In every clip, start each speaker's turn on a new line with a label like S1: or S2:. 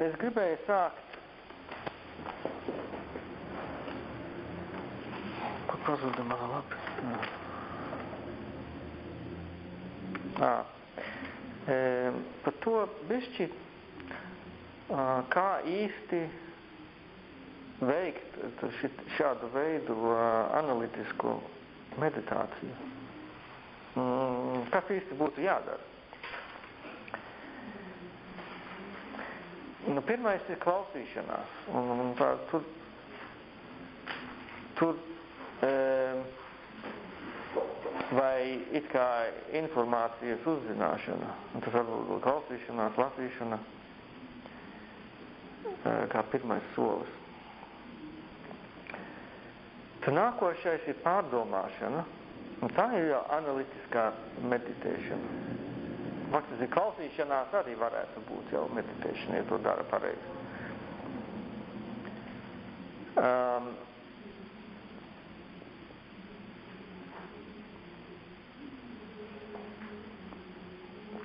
S1: Es gribēju sākt. Kur pazuda mana lapa? Jā. Um, par to bišķi, kā īsti veikt šit, šādu veidu analītisku meditāciju. Mm, kas īsti būtu jādara? Nu, pirmais ir klausīšanās. Un, un tā, tur, tur e, vai it kā informācijas uzzināšana, un tas varbūt klausīšanās, lasīšana, e, kā pirmais solis. Tad nākošais ir pārdomāšana, un tā ir jau analītiskā meditēšana. Faktiski klausīšanās arī varētu būt jau meditēšana, ja to dara pareizi. Um,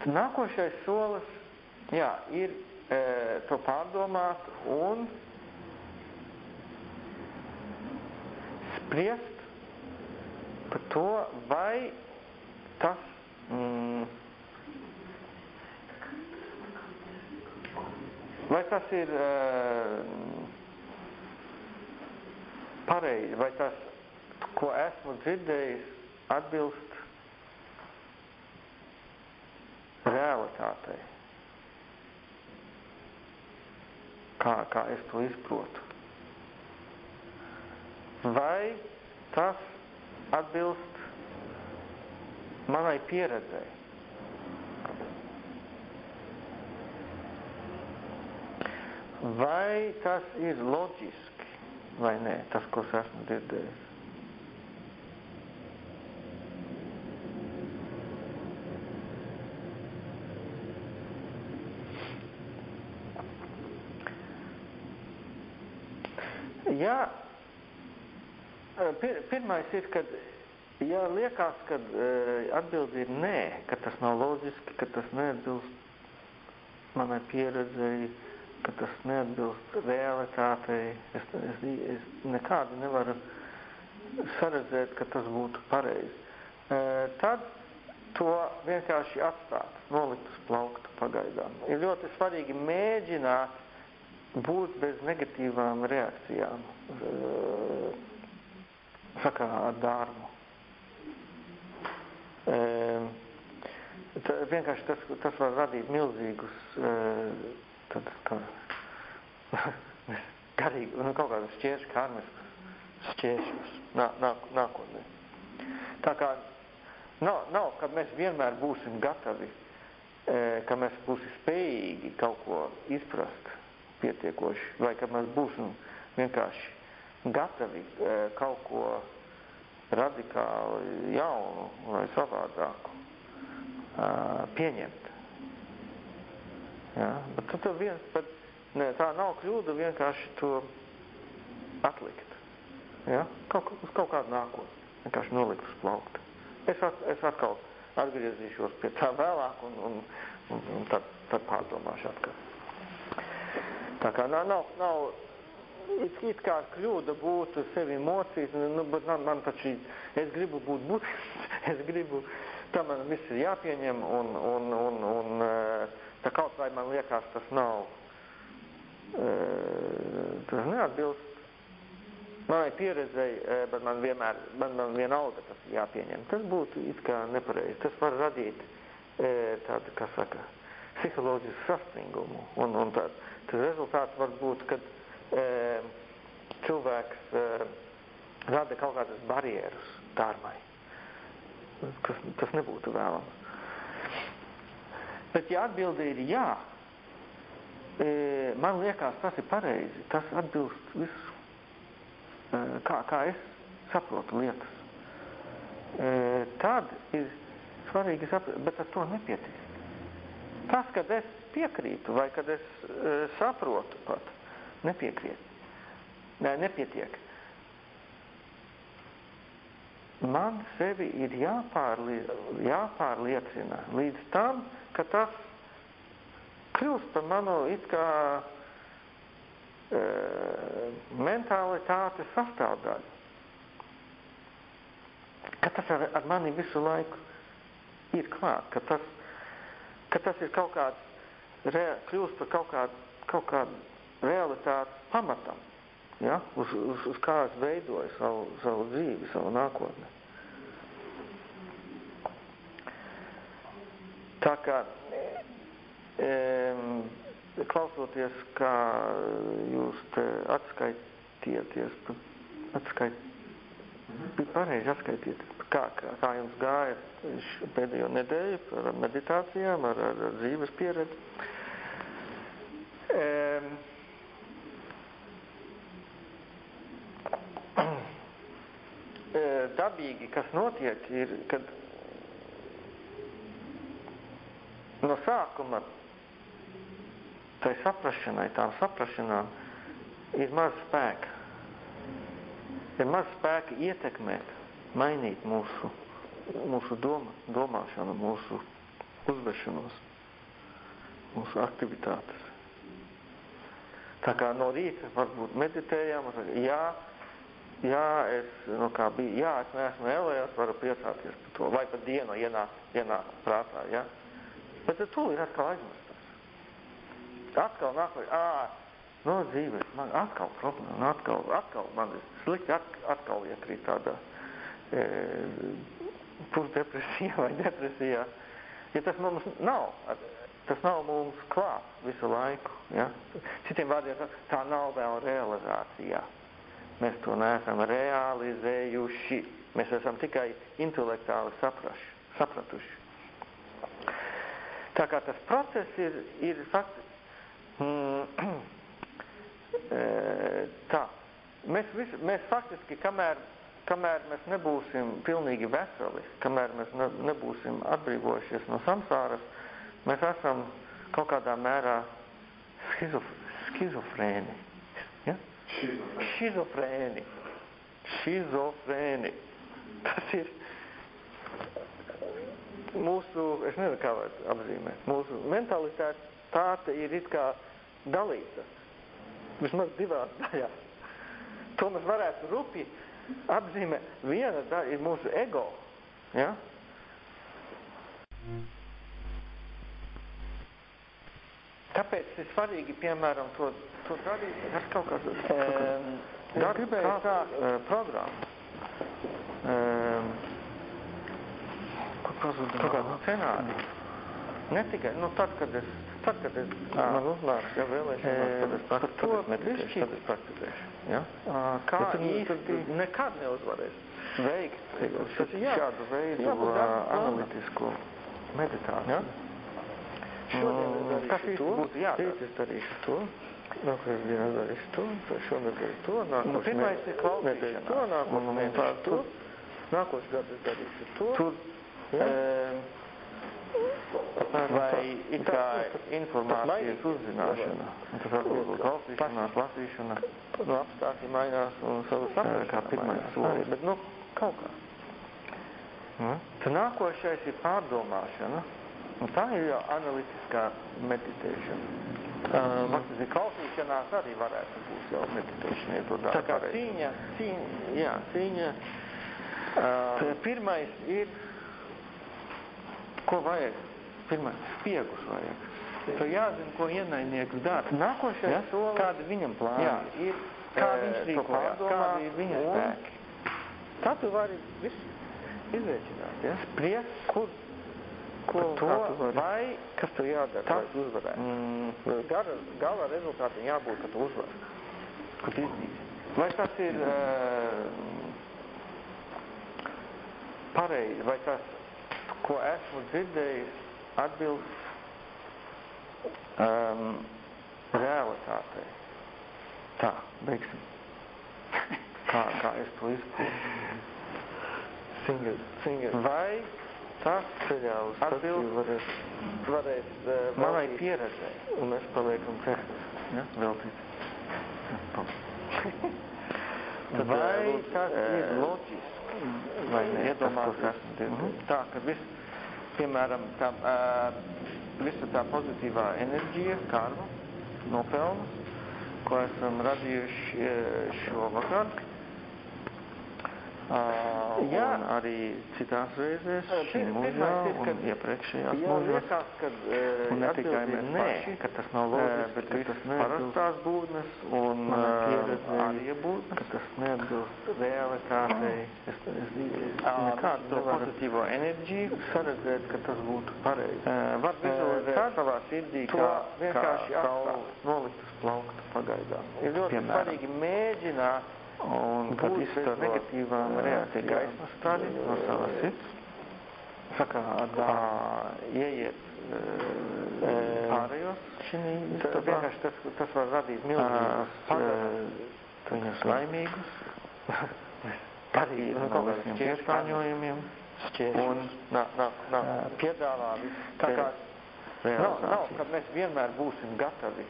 S1: nākošais solis, jā, ir e, to pārdomāt un spriest par to, vai tas mm, vai tas ir uh, pareizi, vai tas, ko esmu dzirdējis, atbilst realitātei. Kā, kā es to izprotu. Vai tas atbilst manai pieredzei. Vai tas ir loģiski vai nē, tas, ko es esmu dzirdējis? Jā, pir, pirmais ir, kad ja liekas, ka atbildi ir nē, ka tas nav loģiski, ka tas neatbilst manai pieredzei, ka tas neatbilst realitātei, es, es, es nekādi nevaru saredzēt, ka tas būtu pareizi. Tad to vienkārši atstāt, nolikt uz plauktu pagaidām. Ir ļoti svarīgi mēģināt būt bez negatīvām reakcijām sakarā ar dārmu. E, tā, vienkārši tas, tas var radīt milzīgus e, tad, tā, garīgi, nu, kaut kādus šķēršļus, karmiskus šķēršļus nā, nā, nākotnē. Tā kā nav, nav, ka mēs vienmēr būsim gatavi, e, ka mēs būsim spējīgi kaut ko izprast pietiekoši, vai ka mēs būsim vienkārši gatavi e, kaut ko radikāli jaunu vai savādāku e, pieņemt. Ja? Bet tu to viens, bet ne, tā nav kļūda vienkārši to atlikt. Ja? Kaut, uz kaut kādu nākotni. Vienkārši nolikt uz plaukta. Es, at, es atkal atgriezīšos pie tā vēlāk un, un, un, un tad, tad pārdomāšu atkal. Tā kā nav, nav, nav it, it kā kļūda būtu sevi mocīt, nu, bet man, man taču, es gribu būt budists, es gribu, tā man viss ir jāpieņem un, un, un, un tā kaut vai man liekas tas nav, tas neatbilst manai pieredzei, bet man vienmēr, man, man vienalga tas jāpieņem. Tas būtu it kā nepareizi. Tas var radīt tādu, kā saka, psiholoģisku sastingumu. Un, un tā, tas rezultāts var būt, kad cilvēks e, rada kaut kādas barjeras dārmai. Kas, tas nebūtu vēlams. Bet ja atbildi ir jā, e, man liekas, tas ir pareizi, tas atbilst visu, kā, kā es saprotu lietas. Tad ir svarīgi saprast, bet ar to nepietiek. Tas, kad es piekrītu vai kad es saprotu pat, nepiekrīt. Nē, nepietiek. man sevi ir jāpārlie, jāpārliecina līdz tam, ka tas kļūst par manu it kā e, mentalitātes sastāvdaļu. Ka tas ar, ar mani visu laiku ir klāt, ka tas, ka tas ir kaut kāds, re, kļūst par kaut kādu, kaut kādu realitātes pamatam, ja? uz, uz, uz kā es veidoju savu, savu dzīvi, savu nākotni. Tā kā e, klausoties, kā jūs te atskaitieties, atskait, bija pareizi atskaitiet, kā, kā, kā jums gāja pēdējo nedēļu ar meditācijām, ar, ar, ar dzīves pieredzi. Um, dabīgi, kas notiek, ir, kad no sākuma tai saprašanai, tām saprašanām ir maz spēka. Ir maz spēka ietekmēt, mainīt mūsu, mūsu doma, domāšanu, mūsu uzvešanos, mūsu aktivitātes. Tā kā no rīta varbūt meditējam, jā, jā, es, nu kā bija, jā, es neesmu ēlējos, varu priecāties par to, vai pat dienu ienāk, ienāk prātā, jā. Bet tad tūlīt atkal aizmestās. Atkal nāk, ā, no dzīves, man atkal problēma, atkal, atkal man ir slikti, atkal, atkal iekrīt tādā e, pusdepresijā vai depresijā. Ja tas mums nav, tas nav mums klāt visu laiku, ja? Citiem vārdiem, tā nav vēl realizācijā. Mēs to neesam realizējuši. Mēs esam tikai intelektuāli sapraši, sapratuši. Tā kā tas process ir, ir fakti, mm, tā, mēs, vis, mēs faktiski, kamēr, kamēr mēs nebūsim pilnīgi veseli, kamēr mēs ne, nebūsim atbrīvojušies no samsāras, mēs esam kaut kādā mērā schizof, schizofrēni. Šizofrēni. Šizofrēni. Tas ir mūsu, es nezinu, kā var apzīmēt, mūsu mentalitāte ir it kā dalīta. Vismaz divās daļās. To mēs varētu rupi apzīmēt. Viena daļa ir mūsu ego. Ja? Kāpēc ir svarīgi, piemēram, to, to darīt? Es kaut kāds um, gribēju sākt uh, programmu. Um, kur pazuda kaut kādu scenāriju. Ne tikai, nu tad, kad es, tad, kad es, à, man uznāks, ja vēlēšanās, tad es praktizēšu, meditēšu, tad es praktizēšu. Ja? À, kā ja tad, īsti tad nekad neuzvarēs veikt šādu veidu jābūt analītisku meditāciju. Ja? Šodien es darīšu Kas to, būtu jādara? Rīt es darīšu to, nākamajā dienā darīšu to, šonedēļ to, nākošais nu, pirmais ir klausīšanās. To, nākošais mēnesis to, nākošais gads es darīšu to. Tur, ja? vai it kā informācijas uzzināšana. Tas varbūt būtu klausīšanās, lasīšana. Nu, apstākļi mainās un savu sapratu kā pirmais solis. Bet, nu, kaut kā. Ja? Tad nākošais ir pārdomāšana. Un tā ir jau analītiskā meditēšana. Um, Faktiski klausīšanās arī varētu būt jau meditēšana, ja to dara. Tā kā cīņa, cīņa, jā, cīņa. Uh, pirmais ir, ko vajag? Pirmais, spiegus vajag. Tu jāzina, ko ienaidnieks dara. Nākošais ja? solis, kāda viņam plāna jā, ir, kā e, viņš rīkojās, kādi ir viņa spēki. Tā tu vari visu izrēķināt, ja? Spriest, kur ko to vari, vai kas tev jādara, tas, lai uzvarētu. Mm, gara, gala rezultātam jābūt, ka tu uzvari, ka tu izdīsi. Vai tas ir uh, pareizi, vai tas, ko esmu dzirdējis, atbilst um, realitātei. Tā, beigsim. kā, kā es to izpildu. Single, single. Vai tas ceļā uz staciju varēs, varēs uh, manai pieredzē, un mēs paliekam te, ja, veltīt. Vai tas uh, ir loģiski? vai iedomāties tā, ka viss, piemēram, tā, visa tā pozitīvā enerģija, karma, nopelnas, ko esam radījuši šovakar, Uh, jā. Arī citās reizēs, šī mūžā un iepriekšējās uh, un ne tikai mēs paši, ka tas nav loģiski, bet ka tas parastās būtnes un ārie būtnes, ka tas neatbilst realitātei. Es, es nekādu to pozitīvo enerģiju saredzēt, ka tas būtu pareizi. Uh, var vizualizēt savā sirdī, kā vienkārši atstāt nolikt uz plaukta pagaidām. Ir ļoti svarīgi mēģināt Un kad izsaka negatīvām reakcija. gaismas staļi no savas sirds, saka, dā, ieiet pārējos šī. Vienkārši tas, tas var radīt milzīgus viņus laimīgus, arī no kaut kādiem piestāņojumiem. Un nav, nav, nav piedāvā visu. Tā kā nav, nav, ka mēs vienmēr būsim gatavi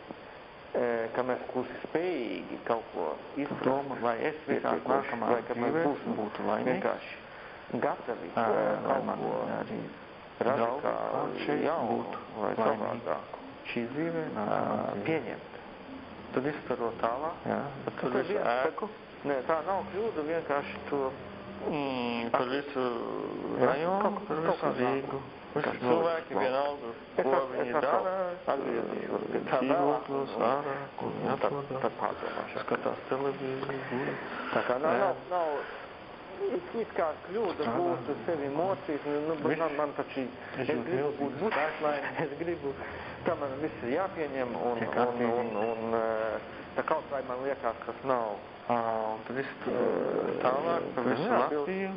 S1: ka mēs būsim spējīgi kaut ko izprast, vai es visās nākamās vai ka mēs būsim būtu laimīgi. Vienkārši gatavi kaut ko arī radikāli jaunu vai savādāku. Šī dzīve pieņemt. Tad izstarot tālāk, bet tur visu ēku. Nē, tā nav kļūda, vienkārši to mm, par visu rajonu, par visu Rīgu. Kas cilvēki vienalga, ko viņi dara, atgriezīšos pie tā dzīvokļos, ārā, kur viņi atrodas, tad pārdomāšu. Skatās televīziju, tā kā nav, nav, nav it, kā kļūda būt sevi mocīt, nu, nu bet man, man taču, es gribu būt būtājs, es gribu, tā man viss ir jāpieņem, un, un, un, un, tā kaut vai man liekas, kas nav, un tad viss tālāk pa visu Latviju,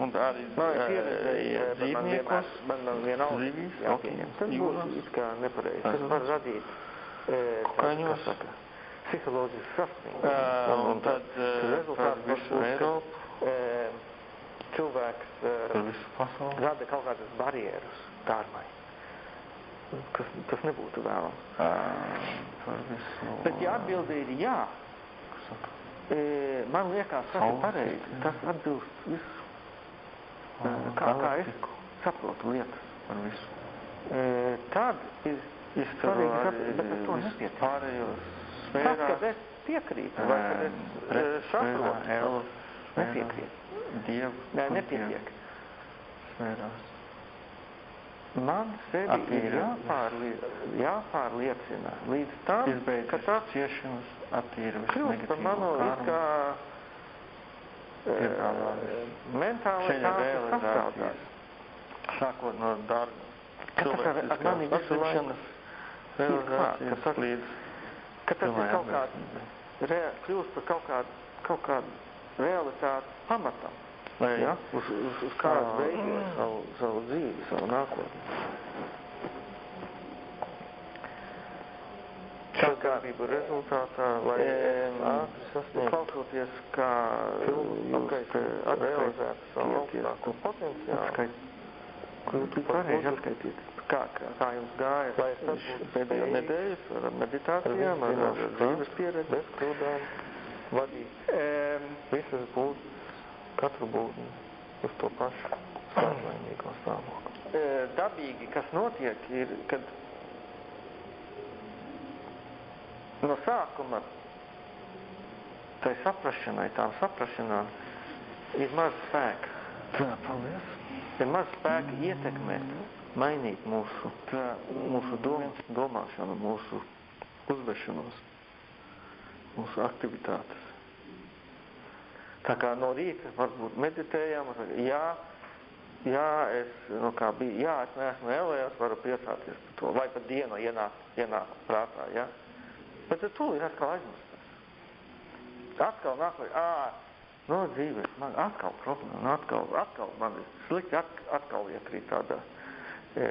S1: Un arī man vienalga zivīs, jāpieņem. Tas var radīt kaņos, psiholoģisks sasniegums. Un, tad rezultāts visu Eiropu cilvēks rada kaut kādas barjeras dārmai. Kas, tas nebūtu vēlams. Bet ja atbilde ir jā, man liekas, tas ir pareizi. Tas atbilst visu kā, kā es saprotu lietas par visu. Tad ir, ir svarīgi saprast, bet ar to nepietiek. Tas, kad es piekrītu, vai kad es saprotu, nepiekrīt. Dievu. Nē, nepietiek. Sfērās. Man sevi ir jāpārliec, jāpārliecina līdz tam, ka tas ciešanas attīra visu negatīvo par manu it kā mentālitātes sastāvdaļa. Sākot no darba. Cilvēks ar mani izlikšanas realizācijas līdz ka tas ir kaut kāds, rea, kļūst par kaut kādu, kaut kādu realitātes pamatam. Lai, ja? uz, uz, uz kādu veidot savu, savu dzīvi, savu nākotni. Sadarbību rezultātā, lai ātri sasniegtu, klausoties, kā jūs realizētu savu augstāko potenciālu, kļūt pareizi atskaitīt. Kā, kā, jums gāja? Pēdējo nedēļas ar meditācijām, ar, dzīves pieredzi, bez kļūdām, vadīt? Visas būtnes, katru būtni uz to pašu stāvlaimīgo stāvokli. Dabīgi, kas notiek, ir, kad no sākuma tai saprašanai, tām saprašanām ir maz spēka. Tā, paldies. Ir maz spēka ietekmēt, mainīt mūsu, tā, mūsu dom, domāšanu, mūsu uzvešanos, mūsu aktivitātes. Tā kā no rīta varbūt meditējām, jā, jā, es, nu kā bija, jā, es neesmu ēlējās, varu priecāties par to, vai pat dienu ienāk, ienāk prātā, jā. Ja? Bet tad tūlīt atkal aizmirstas. Atkal nāk, ā, no dzīves, man atkal problēma, atkal, atkal man ir slikti, atkal, atkal iekrīt tādā e,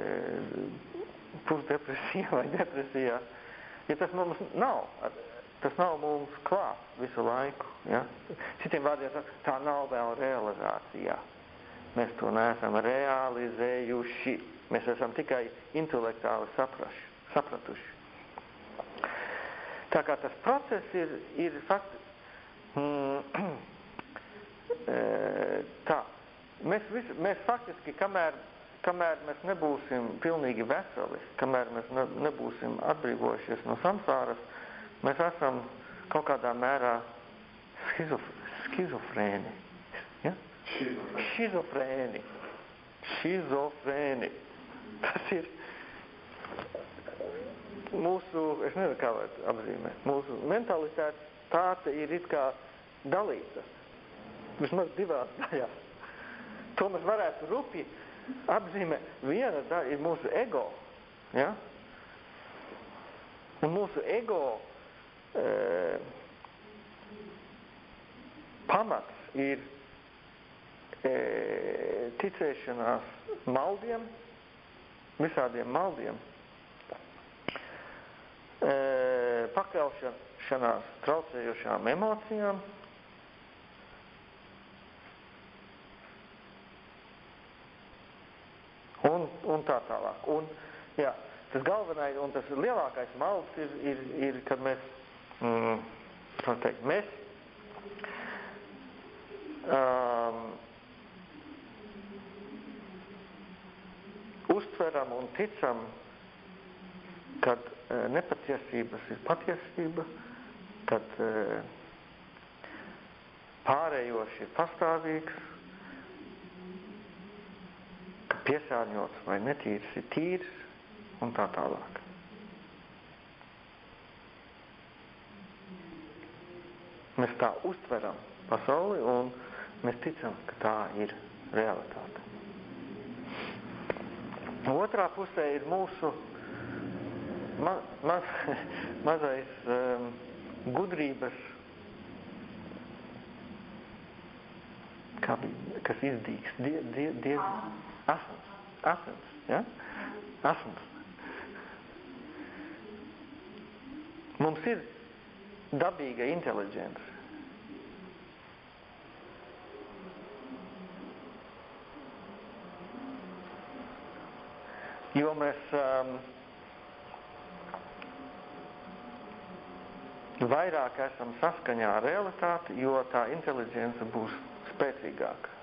S1: pusdepresijā vai depresijā. Ja tas mums nav, tas nav mums klāt visu laiku, ja? Citiem vārdiem tā nav vēl realizācijā. Mēs to neesam realizējuši. Mēs esam tikai intelektuāli sapraši, sapratuši. Tā kā tas process ir, ir fakt, mm, tā, mēs, visi, mēs faktiski, kamēr, kamēr mēs nebūsim pilnīgi veseli, kamēr mēs ne, nebūsim atbrīvojušies no samsāras, mēs esam kaut kādā mērā schizof, skizofrēni. Ja? Šizofrēni. Šizofrēni. Tas ir mūsu, es nezinu, kā var apzīmēt, mūsu mentalitāte tāte ir it kā dalīta. Vismaz divās daļās. To mēs varētu rupi apzīmēt. Viena daļa ir mūsu ego. Ja? Un mūsu ego e, pamats ir e, ticēšanās maldiem, visādiem maldiem, pakļaušanās traucējošām emocijām, un, un tā tālāk. Un, jā, tas galvenais un tas lielākais malds ir, ir, ir kad mēs, mm, teikt, mēs um, uztveram un ticam, kad nepatiesības ir patiesība, kad uh, pārējoši ir pastāvīgs, ka piesārņots vai netīrs ir tīrs un tā tālāk. Mēs tā uztveram pasauli un mēs ticam, ka tā ir realitāte. Otrā pusē ir mūsu ma maz, mazais um, gudrības, kā kas izdīgs, die, die, die, asins, asins, ja? asins. Mums ir dabīga inteliģence. Jo mēs um, vairāk esam saskaņā ar realitāti, jo tā inteliģence būs spēcīgāka.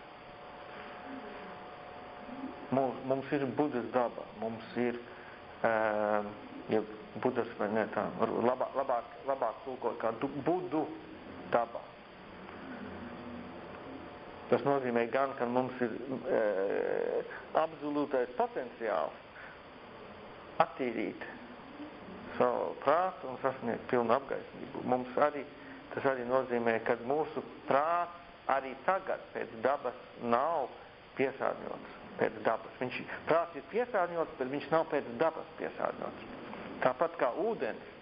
S1: Mums, mums ir budas daba, mums ir, um, ja budas vai ne tā, labāk, labāk, labāk tulkot kā du, budu daba. Tas nozīmē gan, ka mums ir e, absolūtais potenciāls attīrīt savu prātu un sasniegt pilnu apgaismību. Mums arī, tas arī nozīmē, ka mūsu prāts arī tagad pēc dabas nav piesārņots pēc dabas. Viņš, prāts ir piesārņots, bet viņš nav pēc dabas piesārņots. Tāpat kā ūdens,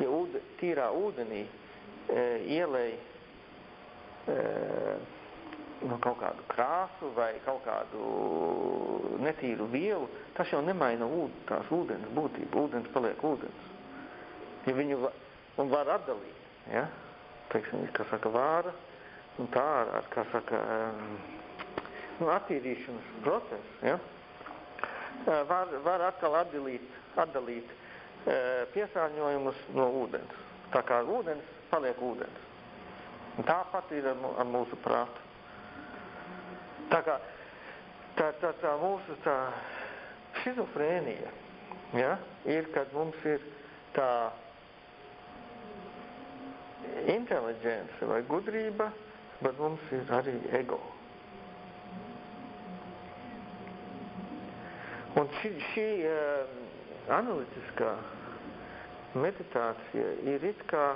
S1: ja ūde, tīrā ūdenī e, ielēj e, nu, kaut kādu krāsu vai kaut kādu netīru vielu, tas jau nemaina ūd, tās ūdens būtību. Ūdens paliek ūdens. Ja viņu va, un var atdalīt, ja? teiksim, kā saka, vāra, un tā ar, ar kā saka, nu, attīrīšanas process, ja? var, var atkal atdalīt, atdalīt piesārņojumus no ūdens. Tā kā ūdens paliek ūdens. Un tāpat ir ar mūsu prātu. Tā kā tā, tā, tā mūsu tā šizofrēnija ja, ir, kad mums ir tā inteliģence vai gudrība, bet mums ir arī ego. Un šī, šī uh, analītiskā meditācija ir it kā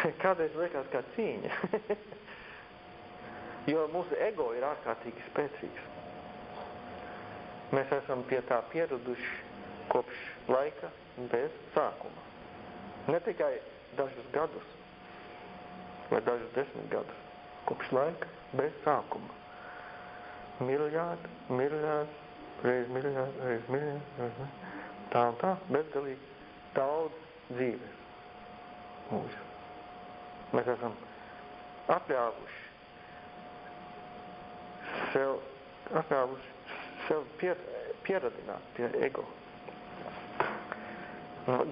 S1: kādreiz liekas kā cīņa. Jo mūsu ego ir ārkārtīgi spēcīgs. Mēs esam pie tā pieraduši kopš laika bez sākuma. Ne tikai dažus gadus vai dažus desmit gadus. Kopš laika bez sākuma. Miljārdi, miljārdi, reiz miljārdi, reiz miljārdi, reiz miljārdi. Tā un tā, bezgalīgi daudz dzīves mūsu. Mēs esam atļāvuši sev atļāvuši sev pier, pieradināt pie ego.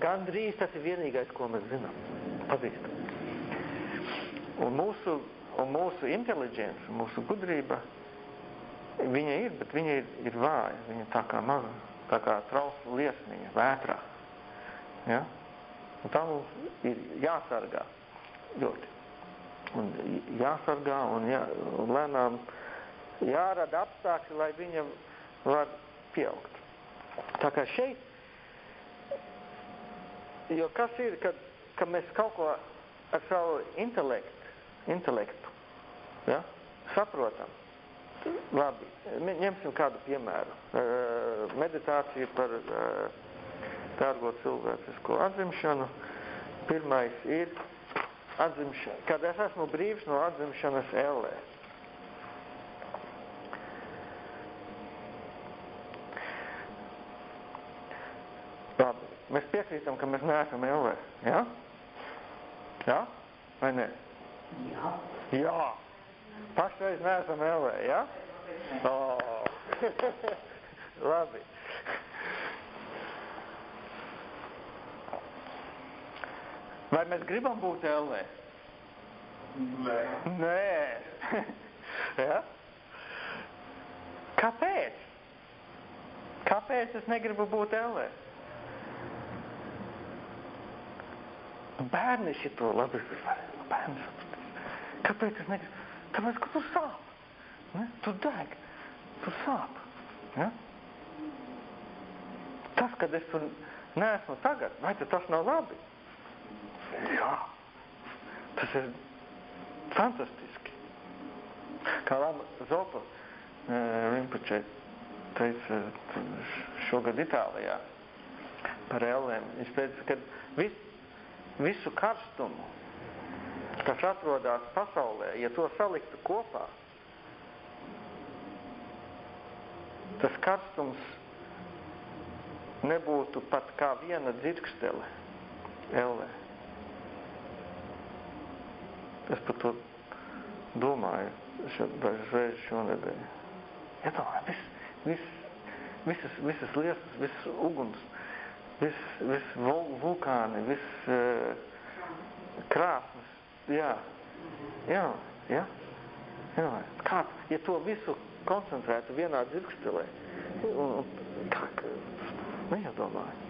S1: Gan drīz tas ir vienīgais, ko mēs zinām, pazīstam. Un mūsu, un mūsu inteliģence, mūsu gudrība, viņa ir, bet viņa ir, ir vāja. Viņa tā kā maza, tā kā trausla liesmiņa vētrā. Ja? Un tā mums ir jāsargā ļoti. Un jāsargā un, jā, un lēnām jārada apstākļi, lai viņa var pieaugt. Tā kā šeit, jo kas ir, kad, kad mēs kaut ko ar savu intelektu, intelektu ja, saprotam, labi, ņemsim kādu piemēru. Meditācija par tārgo cilvēcisko atzimšanu. Pirmais ir atzimšana, kad es esmu brīvs no atzimšanas ellē. Labi, mēs piekrītam, ka mēs neesam ellē, ja? Ja? Vai ne?
S2: Jā.
S1: Jā. Pašreiz neesam ellē, ja? Oh. Labi. Vai mēs gribam būt ellē?
S2: Nē.
S1: Nē. ja? Kāpēc? Kāpēc es negribu būt ellē? Bērni šito labi var. Bērni sapratīs. Kāpēc es negribu? Tāpēc, ka tur sāp. Ne? Tur deg. Tur sāp. Ja? Tas, kad es tur neesmu tagad, vai tas nav labi? Jā. Tas ir fantastiski. Kā Lama Zopa Rinpoche teica šogad Itālijā par ellēm. Viņš teica, ka vis, visu karstumu, kas atrodas pasaulē, ja to saliktu kopā, tas karstums nebūtu pat kā viena dzirkstele ellē. Es par to domāju dažas reizes šonedēļ. Iedomāju, viss, viss, visas, visas lietas, viss uguns, viss vul, vulkāni, viss uh, krāsnes, jā, jā, jā, jā. Kā, ja to visu koncentrētu vienā dzirkstelē, un, un tā, neiedomāju.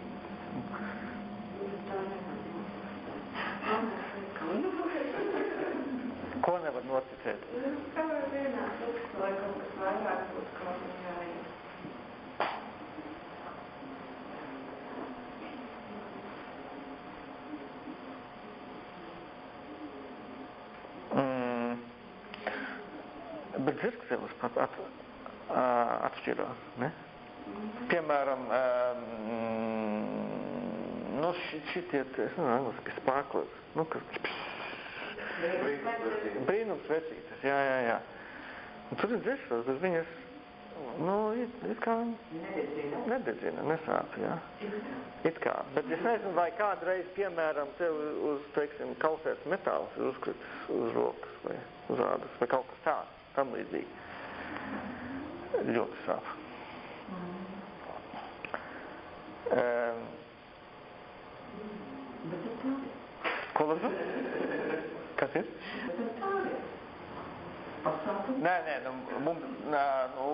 S1: Ko nevar noticēt?
S2: Kā var vienā dzirkstelē kaut kas vairāk būtu kaut kas jāiet?
S1: Mm, bet dzirkstelis pat at, ā, atšķirās, ne? Piemēram, um, nu ši, šitie, es nezinu, angliski spāklis, nu, kas brīnums vecītas, jā, jā, jā. Un tur ir dzirkstelis, bet viņas, nu, it, it kā
S2: Nededzina.
S1: nededzina, nesāp, jā. It kā, bet es nezinu, vai kādreiz, piemēram, tev uz, teiksim, kausēts metāls ir uzkritis uz rokas vai uz ādas, vai kaut kas tāds, tam līdzīgi. Ļoti sāp. Um,
S2: Bet tas tā ir.
S1: ko lūdzu? Kas ir?
S2: Bet tas tā ir. Pasākums.
S1: Nē, nē, nu, mums, nā, nu,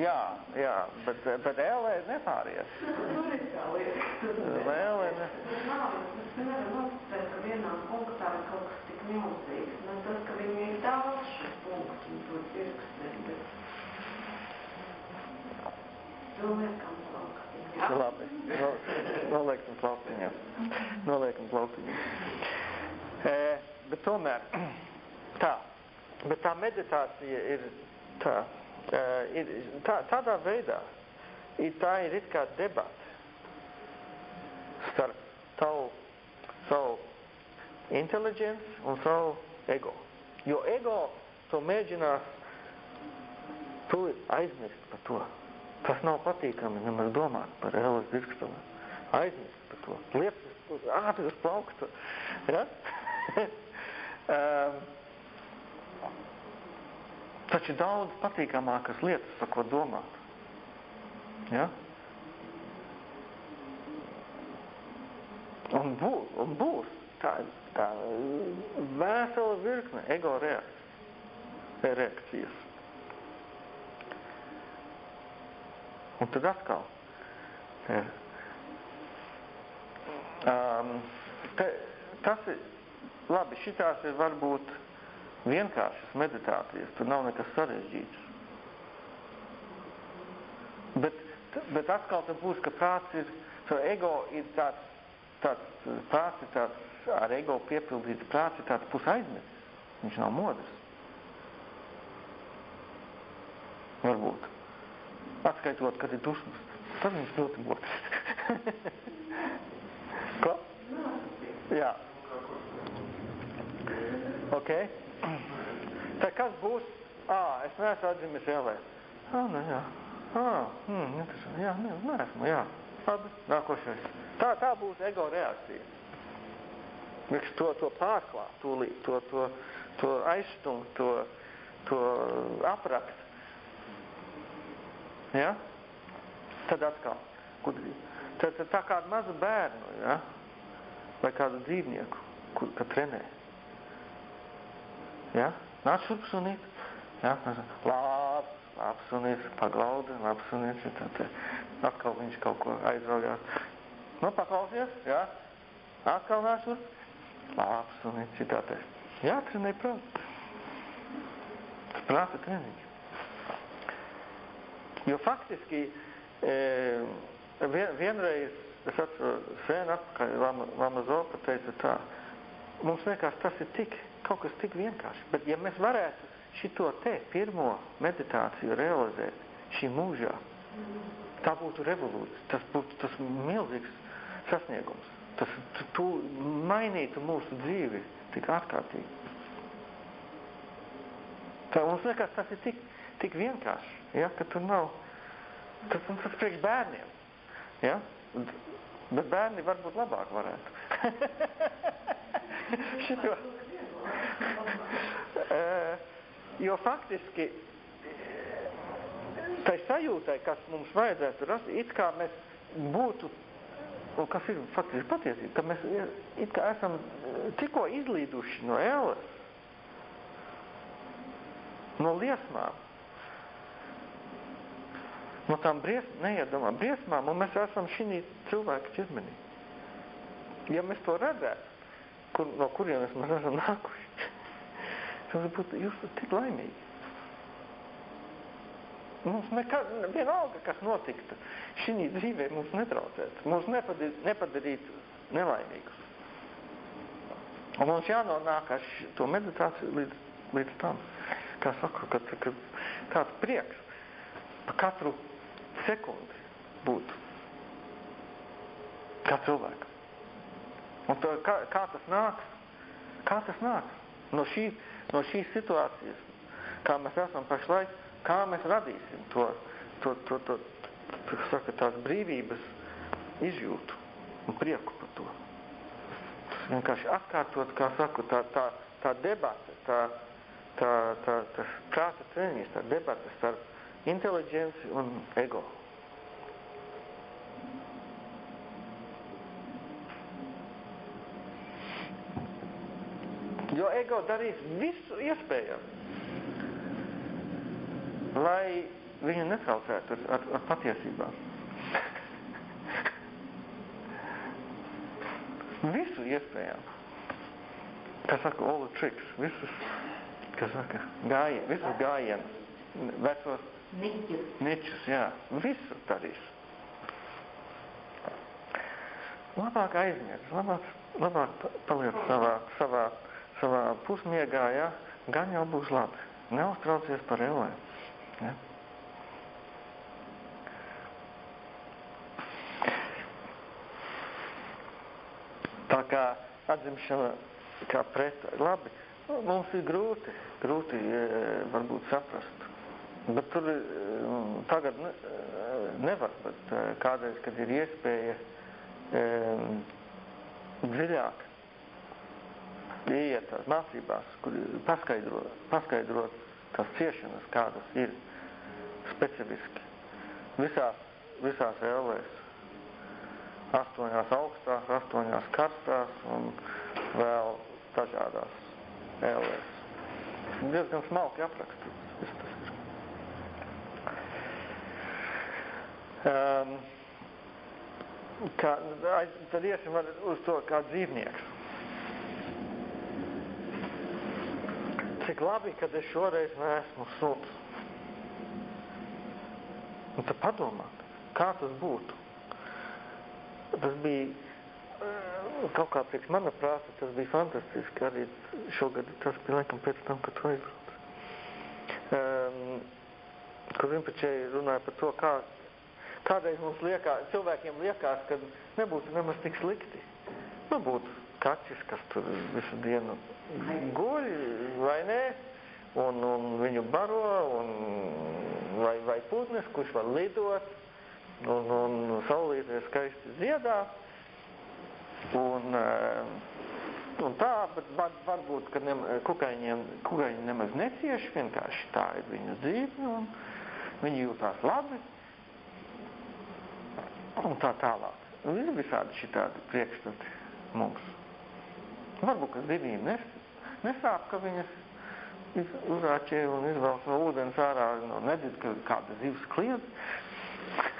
S1: jā, jā, bet, bet ēlē nepāries. Ēlē ne.
S2: Vienā punktā ir kaut kas tik milzīgs. Nu, tas, ka viņi ir daudz šo punktu un to dzirksteni, bet cilvēkam plauktiņā.
S1: Labi, no, noliekam plauktiņā. Noliekam plauktiņā. E, bet tomēr, tā, bet tā meditācija ir tā, ir tā, tādā veidā, ir, tā ir it kā debata starp tavu, savu inteliģenci un savu ego. Jo ego to mēģinās tu aizmirst par to. Tas nav patīkami nemaz domāt par ēlas dirksteli. Aizmirst par to. Lietas ātri uz plaukstu. Ja? um, taču daudz patīkamākas lietas, par ko domāt. Ja? Un būs, un būs. tā, tā vēsela virkne ego reakcijas. Un tad atkal ir. Um, te, tas ir, labi, šitās ir varbūt vienkāršas meditācijas, tur nav nekas sarežģīts. Bet, bet atkal tad būs, ka prāts ir, so ego ir tāds, tāds prāts ir tāds, ar ego piepildīts prāts ir tāds pusaizmetis. Viņš nav modrs. Varbūt. Atskaitot, kad ir dusmas. Tad viņš ļoti modrs. Ko? Jā. Ok. Tā kas būs? Ā, es neesmu atzimis ēlē. Ā, ne, jā. Ā, hmm, interesanti. Jā, ne, neesmu, jā. Labi, nākošais. Tā, tā būs ego reakcija. Viņš to, to pārklāt, tūlīt, to, to, to aizstumt, to, to aprakt. Ja? Tad atkal. Tad, tad tā kādu mazu bērnu, ja? vai kādu dzīvnieku, kur, kad trenē. Ja? Nāc šurp sunīt. Ja? Labs, labs sunīts, paglauda, labs sunīts. Ja? Tad, atkal viņš kaut ko aizraujās. Nu, paklausies, ja? Atkal nāc šurp. Labs sunīts, citātais. Jātrenē prāts. Tas prāta treniņš. Jo faktiski e, vien, vienreiz, es atceros, sen atpakaļ, Lama, Lama Zopa teica tā, mums liekas, tas ir tik, kaut kas tik vienkārši, bet ja mēs varētu šito te pirmo meditāciju realizēt šī mūžā, tā būtu revolūcija, tas būtu tas milzīgs sasniegums. Tas tu mainītu mūsu dzīvi tik ārkārtīgi. Tā mums liekas, tas ir tik, tik vienkārši, ja, ka tur nav, tas, tas priekš bērniem, ja, bet bērni varbūt labāk varētu. Šito. Jo faktiski tai sajūtai, kas mums vajadzētu rast, it kā mēs būtu, un kas ir faktiski patiesība, ka mēs it kā esam tikko izlīduši no ēles, no liesmām, no tām bries, neiedomā briesmām, un mēs esam šī cilvēka ķermenī. Ja mēs to redzētu, kur, no kurienes mēs esam nākuši, tad būtu jūs tik laimīgi. Mums nekad, vienalga, kas notiktu, šī dzīvē mums netraucētu, mums nepadarītu, nepadarītu nelaimīgus. Un mums jānonāk ar to meditāciju līdz, līdz tam, kā saku, kad, kad tāds prieks pa katru sekundi būtu. Kā cilvēkam. Un to, kā, kā tas nāks? Kā tas nāks? No, šī, no šīs situācijas, kā mēs esam pašlaik, kā mēs radīsim to, to, to, to, to saka, tās brīvības izjūtu un prieku par to. Tas vienkārši atkārtot, kā saku, tā, tā, tā debata, tā, tā, tā, tas prāta treniņš, tā debata starp inteliģenci un ego. Jo ego darīs visu iespējamo, lai viņu netraucētu ar, ar, ar patiesībām. visu iespējamo. Kā saka, all the tricks, visus, kā saka, gājien, visus gājienus, vecos
S3: Niķus.
S1: ničus, jā, visu darīs. Labāk aizmirst, labāk, labāk paliec savā, savā, savā pusmiegā, jā, gan jau būs labi. Neuztraucies par ellēm. Ja? Tā kā atzimšana kā pret, labi, mums ir grūti, grūti e, varbūt saprast. Bet tur e, tagad e, nevar, bet kādreiz, kad ir iespēja dziļāk ieiet tās mācībās, kur paskaidrot, paskaidrot tās ciešanas, kādas ir specifiski visās, visās ēlēs astoņās augstās, astoņās karstās un vēl dažādās ēlēs. Diezgan smalki aprakstīts. Viss tas ir. Um, kā, tad iesim uz to kā dzīvnieks. Cik labi, kad es šoreiz neesmu suns. Un tad padomāt, kā tas būtu. Tas bija eh, kaut kā priekš mana prāta, tas bija fantastiski arī šogad, tas bija laikam pēc tam, kad tu aizbrauc. Um, kur Rimpačēji runāja par to, kā, kādreiz mums liekas, cilvēkiem liekas, ka nebūtu nemaz tik slikti. Nu, būtu kaķis, kas tur visu dienu guļ, vai nē, un, un viņu baro, un, vai, vai putnes, kurš var lidot, un, un saulītē skaisti ziedā. Un, eh, un tā, bet var, varbūt, ka ne, kukaiņiem, kukaiņi nemaz necieši, vienkārši tā ir viņu dzīve, un viņi jūtās labi, un tā tālāk. Ir visādi šitādi priekšstati mums. Varbūt, ka zivīm nes, nesāp, ka viņas uzrāķē un izvelk no ūdens ārā, no nedzird, ka kāda zivs kliedz.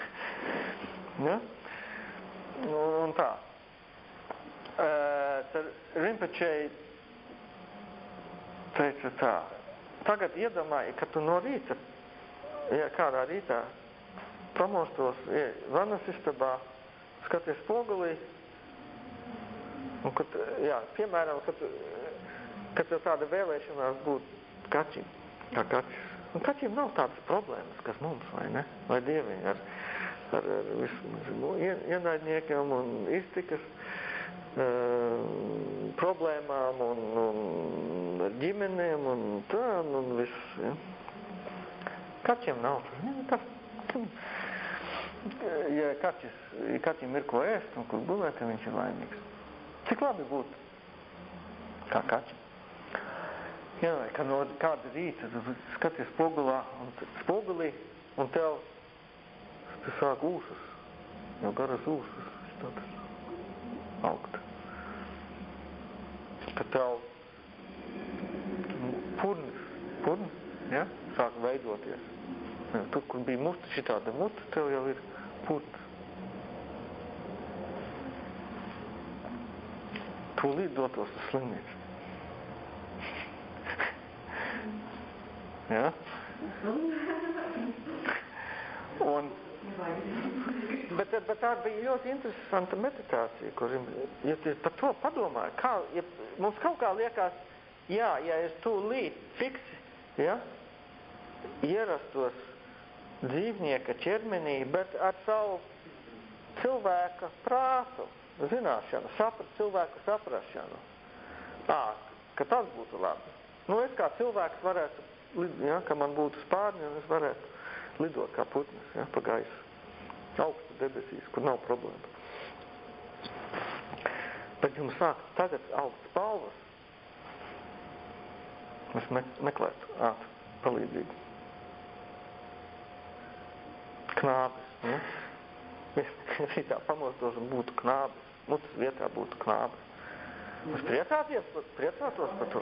S1: ja? Un tā. Uh, tad Rinpočei teica tā, tagad iedomāji, ka tu no rīta, ja kādā rītā pamostos ja, vanas istabā, skaties spogulī, un kad, jā, piemēram, kad, kad tev tāda vēlēšanās būt kaķim, kā kaķis. Un kaķim nav tādas problēmas, kas mums, vai ne? Vai dieviņi ar, ar, ar visu ienaidniekiem un iztikas uh, problēmām un, un ar ģimenēm un tā, un viss, ja. Kaķiem nav. Ja, tas, ja kaķis, kaķim ir ko ēst un kur gulēt, viņš ir laimīgs. Cik labi būtu kā kaķim. Jā, ka no kāda rīta skaties spogulā un spogulī un tev tu sāk ūsas, jau garas ūsas, tādas augt. Ka tev purns, purns, ja, sāk veidoties. Tur, kur bija musta, šitāda musta, tev jau ir purns. Tūlīt dotos uz slimnīcu. Ja? Un, bet, bet tā bija ļoti interesanta meditācija, kur, ja par to padomāju, kā, ja mums kaut kā liekas, jā, ja es tūlīt fiksi, ja, ierastos dzīvnieka ķermenī, bet ar savu cilvēka prātu, zināšanu, sapra, cilvēku saprašanu, tā, ka tas būtu labi. Nu, es kā cilvēks varētu ja, ka man būtu spārni un es varētu lidot kā putnis ja, pa gaisu. Augstu debesīs, kur nav problēma. Bet jums sāk tagad augt spalvas. Es me meklētu ātru palīdzību. Knābis, ja? Es tā pamostos un būtu knābis. Mutes vietā būtu knābis. Jūs priecāties, priecātos par to?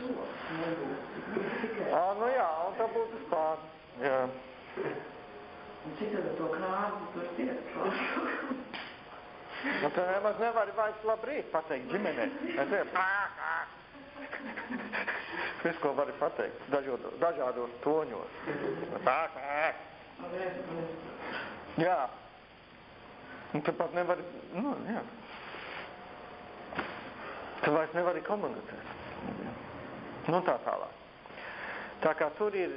S1: Ā, nu jā, un tā būtu spārni. Jā.
S2: Un citādi to knābi tur tiek.
S1: Nu, tu nemaz nevari vairs labrīt pateikt ģimenei. Es ir pā, pā. Viss, ko vari pateikt, dažādos, dažādos toņos. Pā, pā. Jā. Un tu pat nevari, nu, jā. Tu vairs nevari komunicēt. Nu tā tālāk. Tā kā tur ir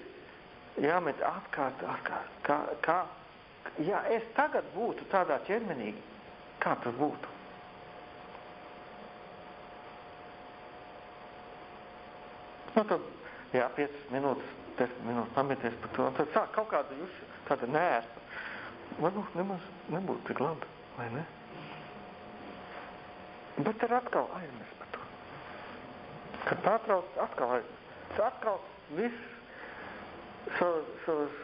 S1: jāmet atkārt, atkārt. Kā, kā, ja es tagad būtu tādā ķermenī, kā tas būtu? Nu tad, jā, 5 minūtes, 10 minūtes pamieties par to, un tad sāk kaut kāda jūs, tāda nērpa. Varbūt nemaz nebūtu tik labi, vai ne? Bet tad atkal aizmirst par to. Kad pārtrauc, atkal aizmirst. Tas atkal viss savas, savas,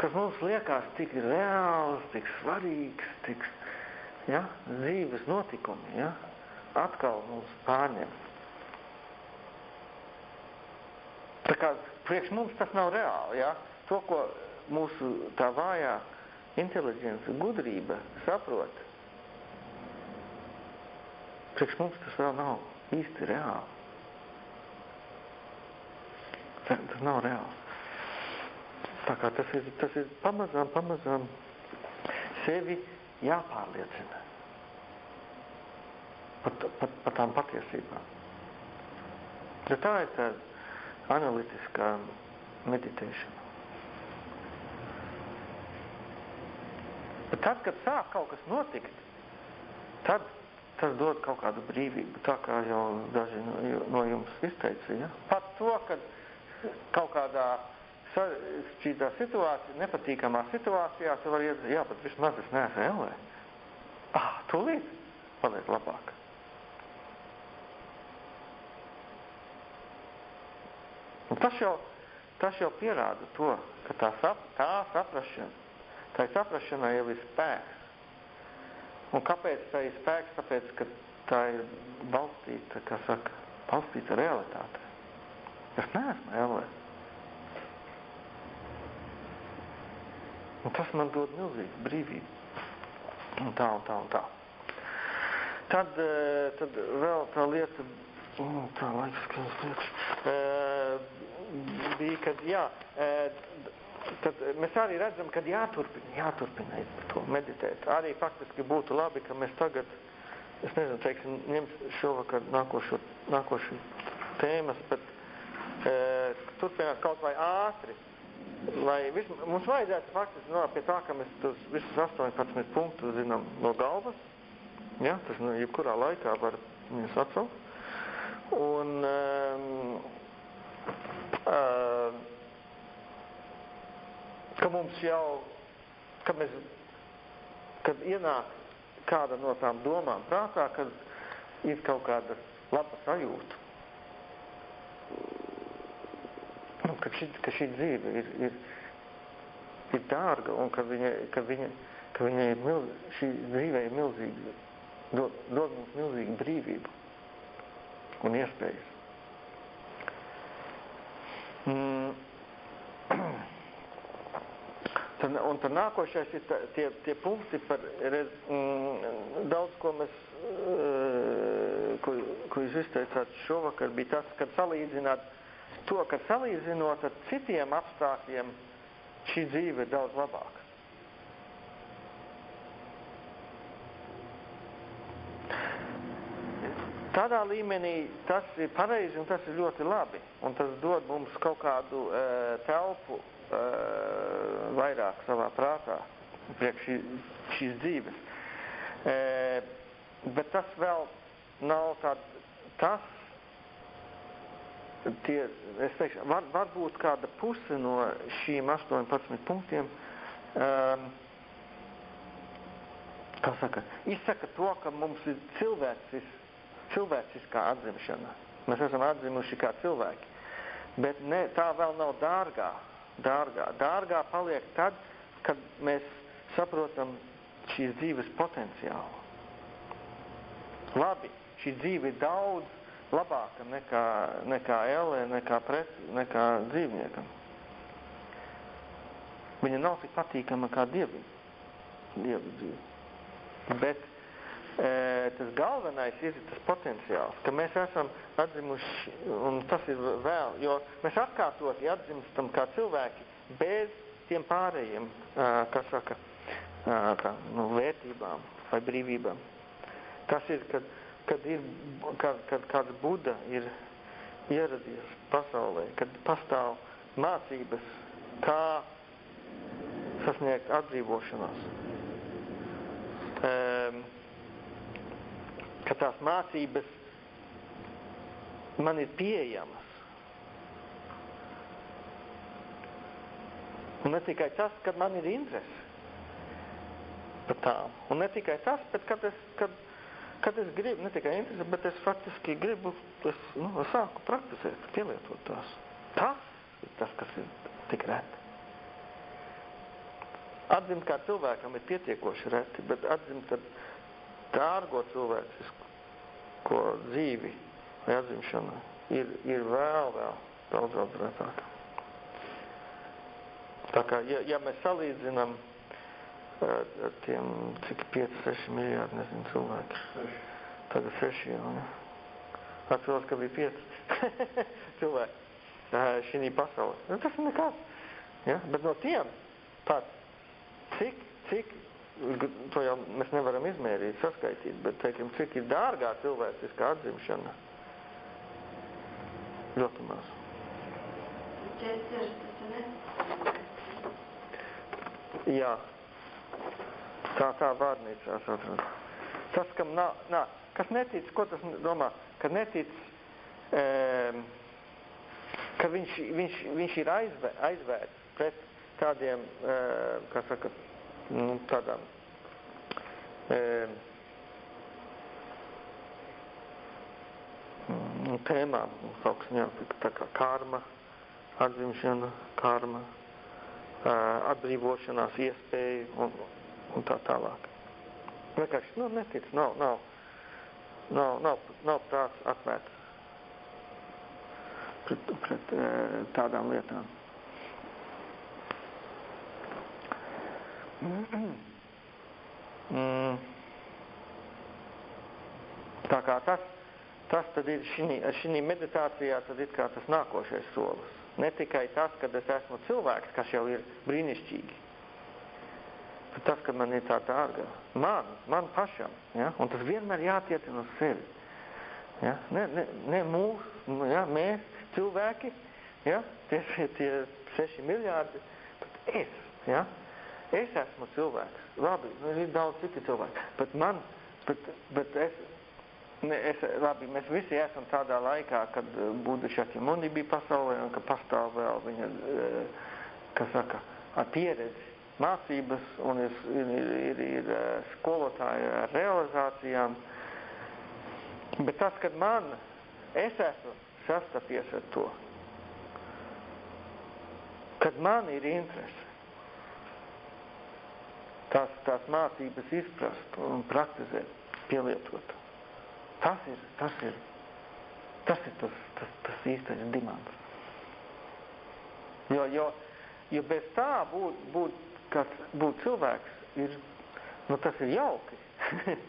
S1: kas mums liekas tik reāls, tik svarīgs, tik, ja, dzīves notikumi, ja, atkal mums pārņem. Tā kā priekš mums tas nav reāli, ja? To, ko mūsu tā vājā inteliģence, gudrība saprot, priekš mums tas vēl nav īsti reāli. Tas, nav reāli. Tā kā tas ir, tas ir pamazām, pamazām sevi jāpārliecina par, par, par tām patiesībām. Ja tā ir tāda analītiskā meditēšana. Bet tad, kad sāk kaut kas notikt, tad tas dod kaut kādu brīvību, tā kā jau daži no, jums izteica. Ja? Pat to, ka kaut kādā šķītā situācija, nepatīkamā situācijā, tu vari iet, jā, bet vismaz es neesmu ellē. Ah, tūlīt paliek labāk. Un tas jau, tas jau pierāda to, ka tā, sap, tā saprašana, tā saprašanai jau ir spēks. Un kāpēc tā ir spēks? Tāpēc, ka tā ir balstīta, kā saka, balstīta realitāte. Es neesmu ellē. Un tas man dod milzīgu brīvību. Un tā, un tā, un tā. Tad, eh, tad vēl tā lieta, tā laiks, kas priekš, bija, kad jā, tad mēs arī redzam, ka jāturpina, jāturpina to meditēt. Arī faktiski būtu labi, ka mēs tagad, es nezinu, teiksim, ņems šovakar nākošo, nākošo tēmas, bet e, turpināt kaut vai ātri, lai vis, mums vajadzētu faktiski nonākt pie tā, ka mēs tos visus 18 punktus zinām no galvas, ja, tas nu, jebkurā laikā var viņus atsaukt. Un um, uh, ka mums jau, ka mēs, kad ienāk kāda no tām domām prātā, kad ir kaut kāda laba sajūta. Nu, ka, šī, ka šī dzīve ir, ir, ir dārga un ka viņa, ka viņa, ka viņa ir milz, šī dzīve ir milzīga, dod, dod mums milzīgu brīvību un iespējas. Mm. Tad, un tad nākošais ir tā, tie, tie punkti par rez, mm, daudz, ko mēs, uh, ko, ko jūs izteicāt šovakar, bija tas, kad salīdzināt to, ka salīdzinot ar citiem apstākļiem, šī dzīve ir daudz labāka. Tādā līmenī tas ir pareizi un tas ir ļoti labi. Un tas dod mums kaut kādu e, telpu e, vairāk savā prātā priekš šī, šīs dzīves. E, bet tas vēl nav tād, tas, tie, es teikšu, var, varbūt kāda puse no šīm 18 punktiem um, kā saka, izsaka to, ka mums ir cilvēcis cilvēciskā atzimšana. Mēs esam atzimuši kā cilvēki. Bet ne, tā vēl nav dārgā. Dārgā. Dārgā paliek tad, kad mēs saprotam šīs dzīves potenciālu. Labi, šī dzīve ir daudz labāka nekā, nekā ellē, nekā, pret, nekā dzīvniekam. Viņa nav tik patīkama kā dievi, dievi dzīve. Bet e, tas galvenais ir tas potenciāls, ka mēs esam atzimuši, un tas ir vēl, jo mēs atkārtoti atzimstam kā cilvēki bez tiem pārējiem, kā saka, kā, nu, vērtībām vai brīvībām. Tas ir, kad, kad, ir, kad, kad kāds Buda ir ieradies pasaulē, kad pastāv mācības, kā sasniegt atdzīvošanos. Um, ka tās mācības man ir pieejamas. Un ne tikai tas, kad man ir interese par tām. Un ne tikai tas, bet kad es, kad, kad es gribu, ne tikai interese, bet es faktiski gribu, es, nu, es sāku praktizēt, pielietot tās. Tas ir tas, kas ir tik reti. Atzimt kā cilvēkam ir pietiekoši reti, bet atzimt ar dārgo cilvēcisku ko dzīvi vai atzimšana ir, ir vēl, vēl daudz, daudz retāk. Tā kā, ja, ja mēs salīdzinām ar tiem, cik 5-6 miljārdi, nezinu, cilvēki. Tagad 6 jau, ne? Atceros, ka bija 5 cilvēki šī pasaulē. Nu, tas ir nekas. Ja? Bet no tiem pat, cik, cik, to jau mēs nevaram izmērīt, saskaitīt, bet, teikam, cik ir dārgā cilvēciskā atzimšana, ļoti maz. Jā. Tā, tā vārnīcās atrod. Tas, kam nav, nā, kas netic, ko tas domā, ka netic, e, ka viņš, viņš, viņš ir aizvē, aizvērts pret tādiem, e, kā saka, nu, tādām, e, nu, tēmām, kaut kas jāsaka, tā kā karma, atzimšana, karma, atbrīvošanās iespēju un, un tā tālāk. Vienkārši, nu, netic, nav, nav, nav, nav, nav prāts atvērts pret, pret tādām lietām. Tā kā tas, tas tad ir šī, šī meditācijā tad ir kā tas nākošais solis. Ne tikai tas, ka es esmu cilvēks, kas jau ir brīnišķīgi, bet tas, ka man ir tā dārga. Man, man pašam, ja? un tas vienmēr jātiecina uz sevi. Ja? Ne, ne, ne mūs, ja? mēs, cilvēki, ja? tie, tie seši miljārdi, bet es, ja? Es esmu cilvēks. Labi, nu, ir daudz citi cilvēki, bet man, bet, bet es, Ne, es, labi, mēs visi esam tādā laikā, kad eh, Buda Šakimuni bija pasaulē un ka pastāv vēl viņa, eh, kas saka, ar pieredzi mācības un ir, ir, ir, ir eh, skolotāji ar realizācijām. Bet tas, kad man, es esmu sastapies ar to, kad man ir interese tās, tās mācības izprast un praktizēt, pielietot. Tas ir, tas ir, tas ir tas, tas, tas īstais dimants. Jo, jo, jo bez tā būt, būt, kāds, būt cilvēks ir, nu tas ir jauki.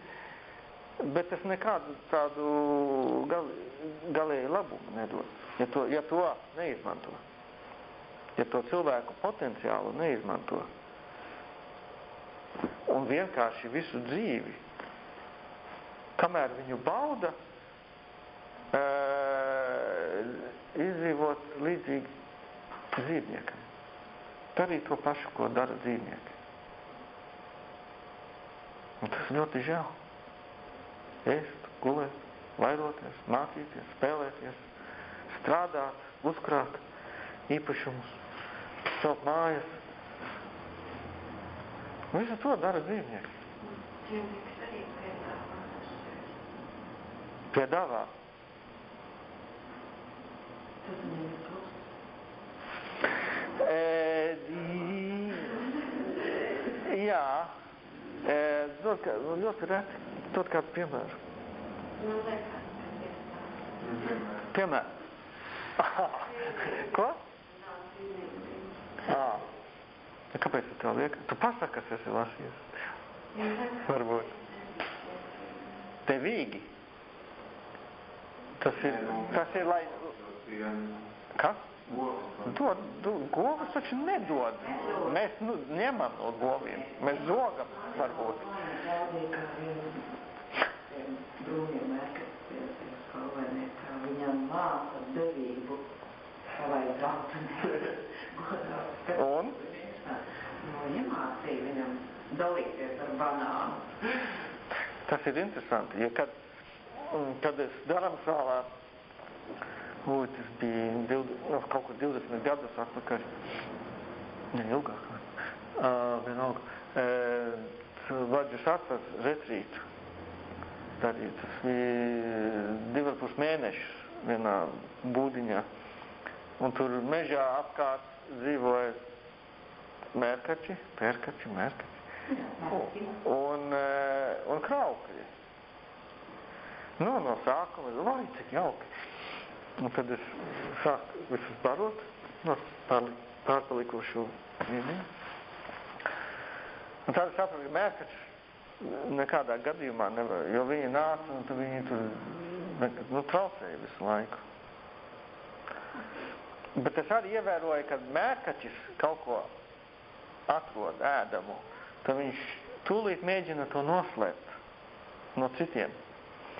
S1: Bet tas nekādu tādu gal, galēju labumu nedod, ja to, ja to neizmanto. Ja to cilvēku potenciālu neizmanto. Un vienkārši visu dzīvi kamēr viņu bauda, izdzīvot līdzīgi dzīvniekam. Darīt to pašu, ko dara dzīvnieki. Un tas ļoti žēl. Ēst, gulēt, vairoties, mācīties, spēlēties, strādāt, uzkrāt īpašumus, celt mājas. Visu to dara dzīvnieki.
S2: Dzīvnieks arī piedāvā.
S1: Piedāvā.
S2: Tas viņam ir klus.
S1: E, jā, e, dod, kā, ļoti reti dod kādu piemēru.
S2: Nu, liekas, ka ir tā.
S1: Piemēru. Ko?
S2: Nav dzīvnieks.
S1: Ā. Kāpēc tu tā liek? Tu pasaki, kas esi lasījis. Varbūt. Devīgi. Tas ir, tas ir, lai... Kas? Dod, dod, govs taču nedod. Mēs nu, ņemam no goviem. Mēs zogam, varbūt.
S3: Viņam māca devību savai tautai.
S1: Un?
S3: Nu, iemācīja viņam dalīties ar banānu.
S1: Tas ir interesanti, jo kad, kad es Daramsālā, ui, tas bija 20, no, kaut kur 20 gadus atpakaļ, ne ilgāk, uh, vienalga, uh, Vaģis atsas retrītu. Darīju. Tas bija divi ar pus mēnešus vienā būdiņā. Un tur mežā apkārt dzīvoja mērkači, pērkači, mērkači un, un kraukļi. Nu, no sākuma, vai, cik jauki. Un tad es sāku visus barot no pār, pārpalikušo vieniem. Un tad es sapratu, ka mērkačs nekādā gadījumā nevar, jo viņi nāca un tad viņi tur nu, traucēja visu laiku. Bet es arī ievēroju, ka mērkaķis kaut ko atrod ēdamu, tad viņš tūlīt mēģina to noslēpt no citiem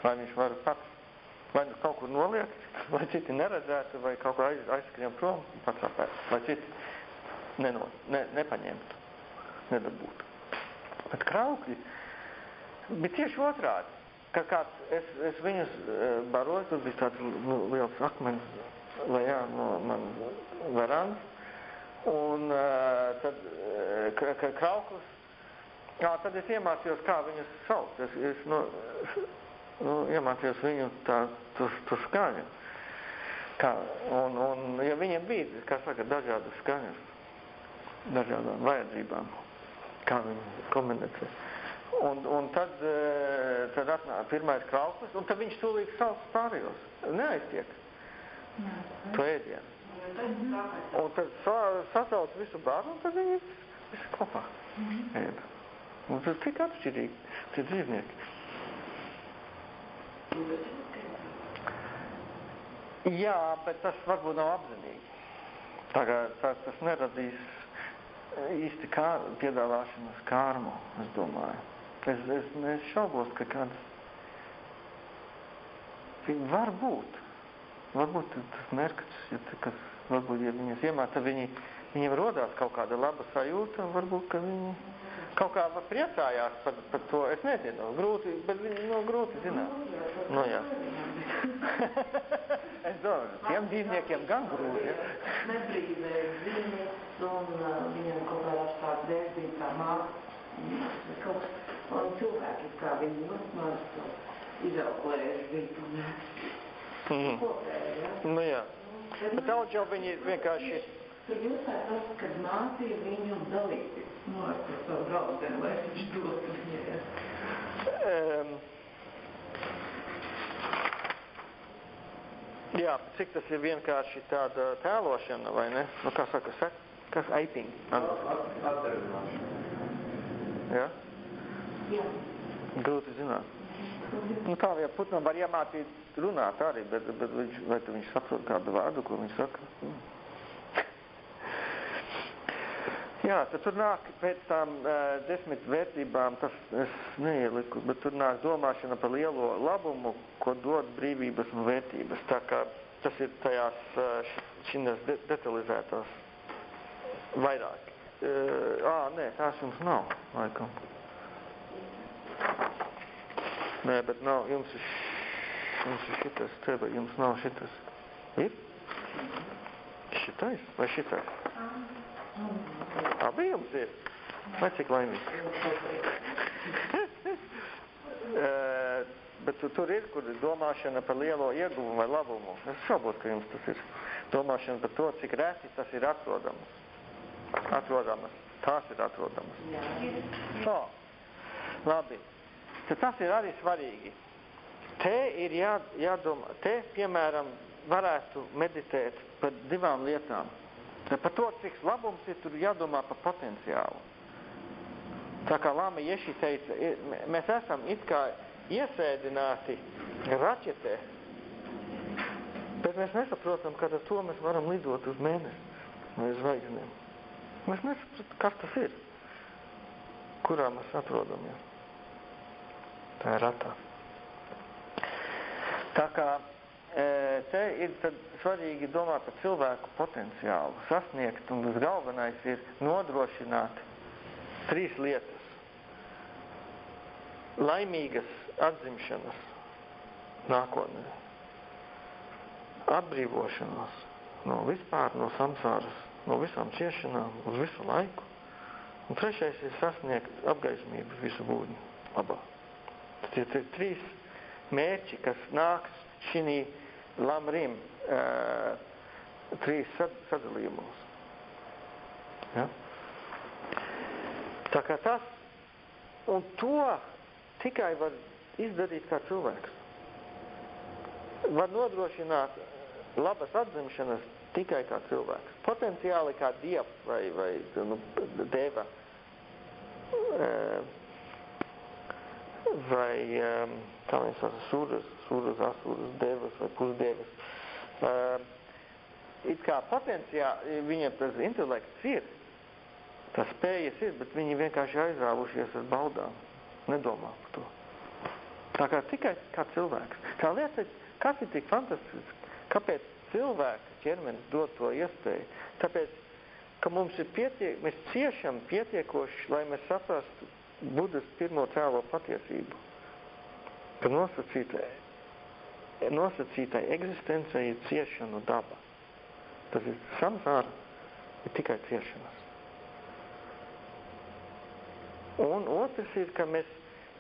S1: lai viņš var pats vai nu kaut kur noliekt, lai citi neredzētu, vai kaut kur aiz, aizskrien prom, pats apēst, lai citi neno, ne, nepaņemtu, nedabūtu. Bet kraukļi bija tieši otrādi. Kad kāds, es, es viņus baroju, tur bija tāds nu, liels akmens lejā no man verandas, un uh, tad, kad krauklis, jā, tad es iemācījos, kā viņus saukt. Es, es, nu, nu, iemācījos viņu tā, tu, tu skaņu. Kā, un, un, ja viņiem bija, kā saka, dažādas skaņas, dažādām vajadzībām, kā viņi komunicē. Un, un tad, e, tad atnāk pirmais krauklis, un tad viņš tūlīt sauc pārējos. Neaiztiek. To ēdienu. Un tad sa, sasauc visu bāru, un tad viņi visi kopā ēda. Un tas tik atšķirīgi, tie dzīvnieki. Jā, bet tas varbūt nav apzinīgi. Tagad tas, tas neradīs īsti kā, piedāvāšanas kārmu, es domāju. Es, es, es šaubos, ka kādas var būt. Varbūt tas merkats, ja, kas, varbūt, ja viņas iemāca, viņi, viņiem rodās kaut kāda laba sajūta, varbūt, ka viņi kaut kā priecājās par, par to, es nezinu, grūti, bet viņi, nu, grūti zināt. Nu, jā. es domāju, tiem dzīvniekiem gan grūti, ja.
S3: Nebrīvēja dzīvnieks un uh, viņam kaut kādā tāda dēļ kaut kas, un cilvēki, kā viņi, nu, mēs izauklējuši bija.
S1: Mm.
S3: Kopēji, ja?
S1: Nu, jā. Bet daudz jau viņi vienkārši...
S3: Tur jūs tas, kad mācīja viņu dalīties nu, ar to savu draudzēm, lai viņš dot viņai.
S1: Um, jā, cik tas ir vienkārši tāda tēlošana, vai ne? Nu, kā saka, sek, kas aiting?
S4: Atdarināšana.
S1: Jā?
S3: Jā.
S1: Grūti zināt. Nu, tā jau putnam var iemācīt runāt arī, bet, bet viņš, vai tu viņš saprot kādu vārdu, ko viņš saka? Mm. Jā, tad tur nāk pēc tām uh, desmit vērtībām, tas es neieliku, bet tur nāk domāšana par lielo labumu, ko dod brīvības un vērtības. Tā kā tas ir tajās uh, šinas de detalizētās vairāk. Uh, ā, nē, tās jums nav, laikam. Nē, bet nav, jums ir, jums ir šitas, te, bet jums nav šitas. Ir? Šitais vai šitais? Abi jums ir? Vai cik laimīgi? uh, bet tu, tur ir, kur domāšana par lielo ieguvumu vai labumu. Es šaubos, ka jums tas ir. Domāšana par to, cik reti tas ir atrodams. Atrodamas. Tās ir atrodamas. Tā. Labi. Tad tas ir arī svarīgi. Te ir jā, jādomā, te, piemēram, varētu meditēt par divām lietām. Par to, cik labums ir, tur jādomā par potenciālu. Tā kā Lama Ješi teica, mēs esam it kā iesēdināti raķetē, bet mēs nesaprotam, ka ar to mēs varam lidot uz mēnesi vai zvaigznēm. Mēs nesaprotam, kas tas ir, kurā mēs atrodamies. Tā ir ratā. Tā kā te ir svarīgi domāt par cilvēku potenciālu, sasniegt, un galvenais ir nodrošināt trīs lietas. Laimīgas atzimšanas nākotnē, atbrīvošanos no vispār, no samsāras, no visām ciešanām uz visu laiku, un trešais ir sasniegt apgaismību visu būdņu labā. Tie ir trīs mērķi, kas nāks šī lamrim uh, trīs sad, sadalījumos. Ja? Tā kā tas, un to tikai var izdarīt kā cilvēks. var nodrošināt labas atzimšanas tikai kā cilvēks. Potenciāli kā dievs vai, vai nu, deva. Vai, kā viņi sauc, sūras, sūras, asūras, devas vai pusdevas. It kā potenciāli viņam tas intelekts ir, tas spējas ir, bet viņi vienkārši aizrāvušies ar baudām. Nedomā par to. Tā kā tikai kā cilvēks. Tā lieta, kas ir tik fantastisks, kāpēc cilvēka ķermenis dod to iespēju? Tāpēc, ka mums ir pietiek, mēs ciešam pietiekoši, lai mēs saprastu Budas pirmo cēlo patiesību. Ka nosacītai, nosacītai eksistencei ir ciešanu daba. Tas ir samsāra, ir tikai ciešanas. Un otrs ir, ka mēs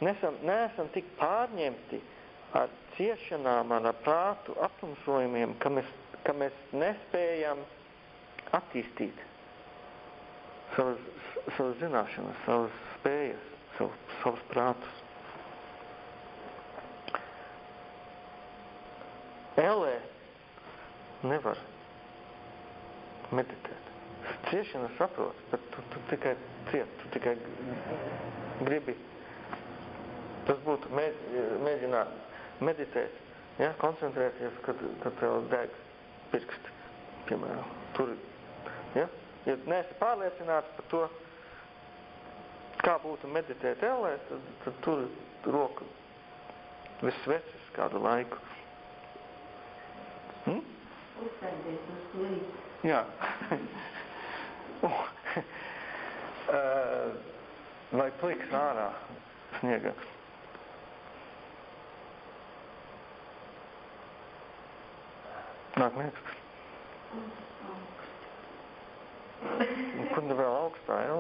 S1: nesam, neesam tik pārņemti ar ciešanām, ar prātu aptumsojumiem, ka mēs, ka mēs nespējam attīstīt savas, savas zināšanas, savas spējas, sav, savus prātus. Elē nevar meditēt. Ciešana saprot, bet tu, tu tikai ciet, tu tikai gribi. Tas būtu mē, mēģināt meditēt, ja, koncentrēties, kad, kad tev deg pirksti, piemēram. Tur, ja, ja neesi pārliecināts par to, kā būtu meditēt ellē, tad, tad tur roka viss vecis kādu laiku. Hmm?
S3: Uzsēdies uz slīd.
S1: Jā. Vai pliks ārā sniega? Nāk liekas. Kur nu vēl augstā, jā?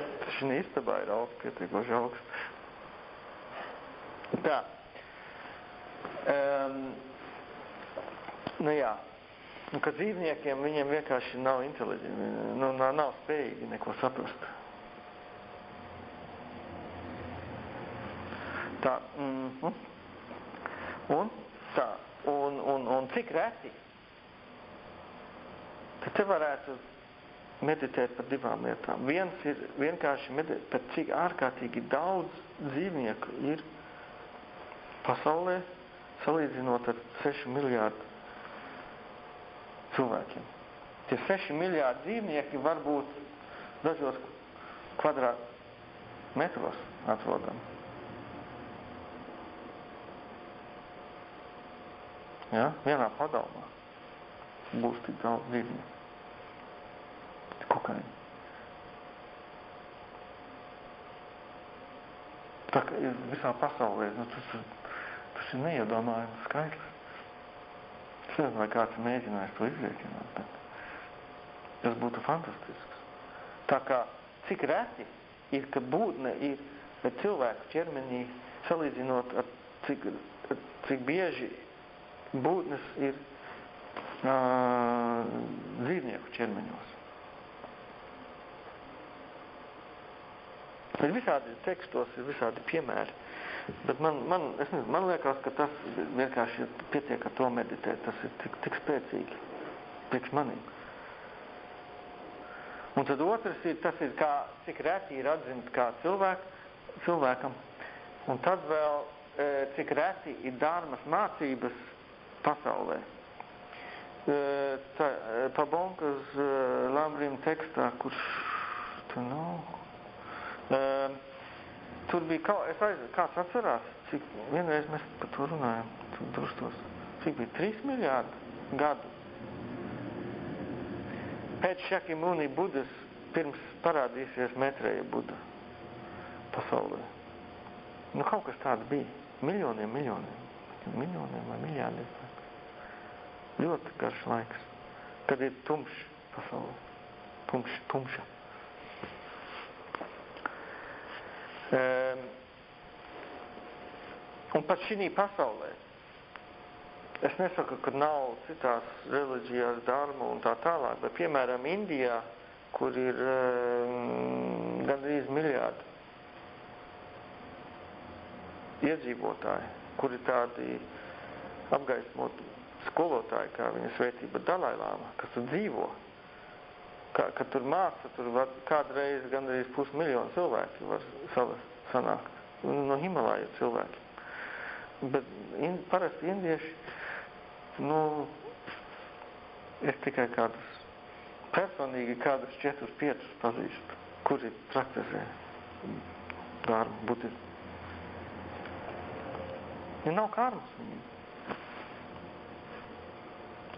S1: Šī istabā ir augsts, pietiekoši augsts. Tā. Um, nu jā. Nu, ka dzīvniekiem viņiem vienkārši nav inteliģenti, nu, nav, nav spējīgi neko saprast. Tā, mm -hmm. un tā, un, un, un cik reti, tad te varētu meditēt par divām lietām. Viens ir vienkārši meditēt par cik ārkārtīgi daudz dzīvnieku ir pasaulē, salīdzinot ar 6 miljārdu cilvēkiem. Tie 6 miljārdi dzīvnieki var būt dažos kvadrātmetros atrodami. Ja? Vienā pagalmā būs tik daudz dzīvnieku. Kokaini. Tā kā visā pasaulē, nu, tas, tas ir neiedomājums skaitlis. Es nezinu, vai kāds mēģinājis to izrēķināt, bet tas būtu fantastisks. Tā kā cik reti ir, ka būtne ir cilvēku ķermenī, salīdzinot ar cik, ar cik bieži būtnes ir uh, dzīvnieku ķermeņos. Ir visādi tekstos, ir visādi piemēri. Bet man, man, nezinu, man liekas, ka tas vienkārši pietiek ar to meditēt. Tas ir tik, tik spēcīgi priekš manīm. Un tad otrs ir, tas ir kā, cik reti ir atzimt kā cilvēk, cilvēkam. Un tad vēl, e, cik reti ir dārmas mācības pasaulē. E, e, Pabonkas Lambrim tekstā, kurš tu nav... E, Tur bija kaut, es aizvedu, kāds atcerās, cik vienreiz mēs par to runājam, tur drustos, cik bija 3 miljārdi gadu. Pēc Šakimuni Budas pirms parādīsies metrēja Buda pasaulē. Nu, kaut kas tāds bija. Miljoniem, miljoniem. Miljoniem vai miljārdiem. Ļoti garš laiks. Kad ir tumšs pasaule. Tumš, tumša. Um, un pat šī pasaulē, es nesaku, ka nav citās reliģijās dārma un tā tālāk, bet piemēram Indijā, kur ir um, gandrīz miljārdi iedzīvotāji, kuri tādi apgaismot skolotāju, kā viņa svētība Dalailāma, kas dzīvo. Kā, kad tur māca, tur var kādreiz gandrīz pusmiljonu cilvēki var savas sanākt. No Himalāja cilvēki. Bet in, parasti indieši, nu, es tikai kādus, personīgi kādus četrus, piecus pazīstu, kuri praktizē dārmu budismu. Ja nav karmas viņiem.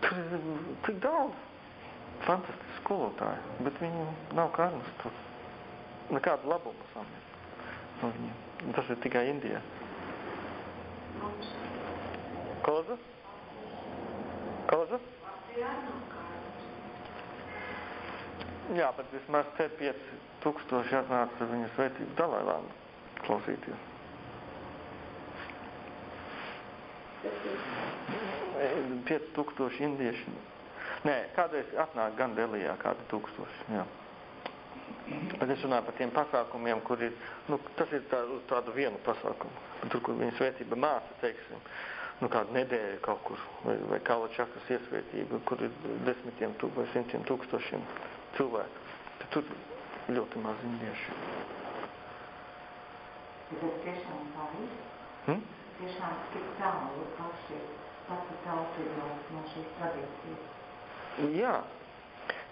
S1: Tur ir tik daudz fantastiski skolotāji, bet viņiem nav karmas tur. Nekādu labumu samīt no viņiem. Tas ir tikai Indijā. Koza? Koza? Jā, bet vismaz te 5000 atnāca viņa svētību Dalailām klausīties. 5000 indieši. Nē, kādreiz atnāk gan Delijā kādi tūkstoši, jā. Bet es runāju par tiem pasākumiem, kur ir, nu, tas ir tā, uz tādu vienu pasākumu. Tur, kur viņa svētība māca, teiksim, nu, kādu nedēļu kaut kur, vai, vai kāla čakas iesvētība, kur ir desmitiem tūk, vai simtiem tūkstošiem cilvēku. Tad tur ļoti maz indieši.
S3: Bet tiešām tā ir.
S1: Hm?
S3: Tiešām tik tālu paši pati tauta no, no šīs tradīcijas.
S1: Jā.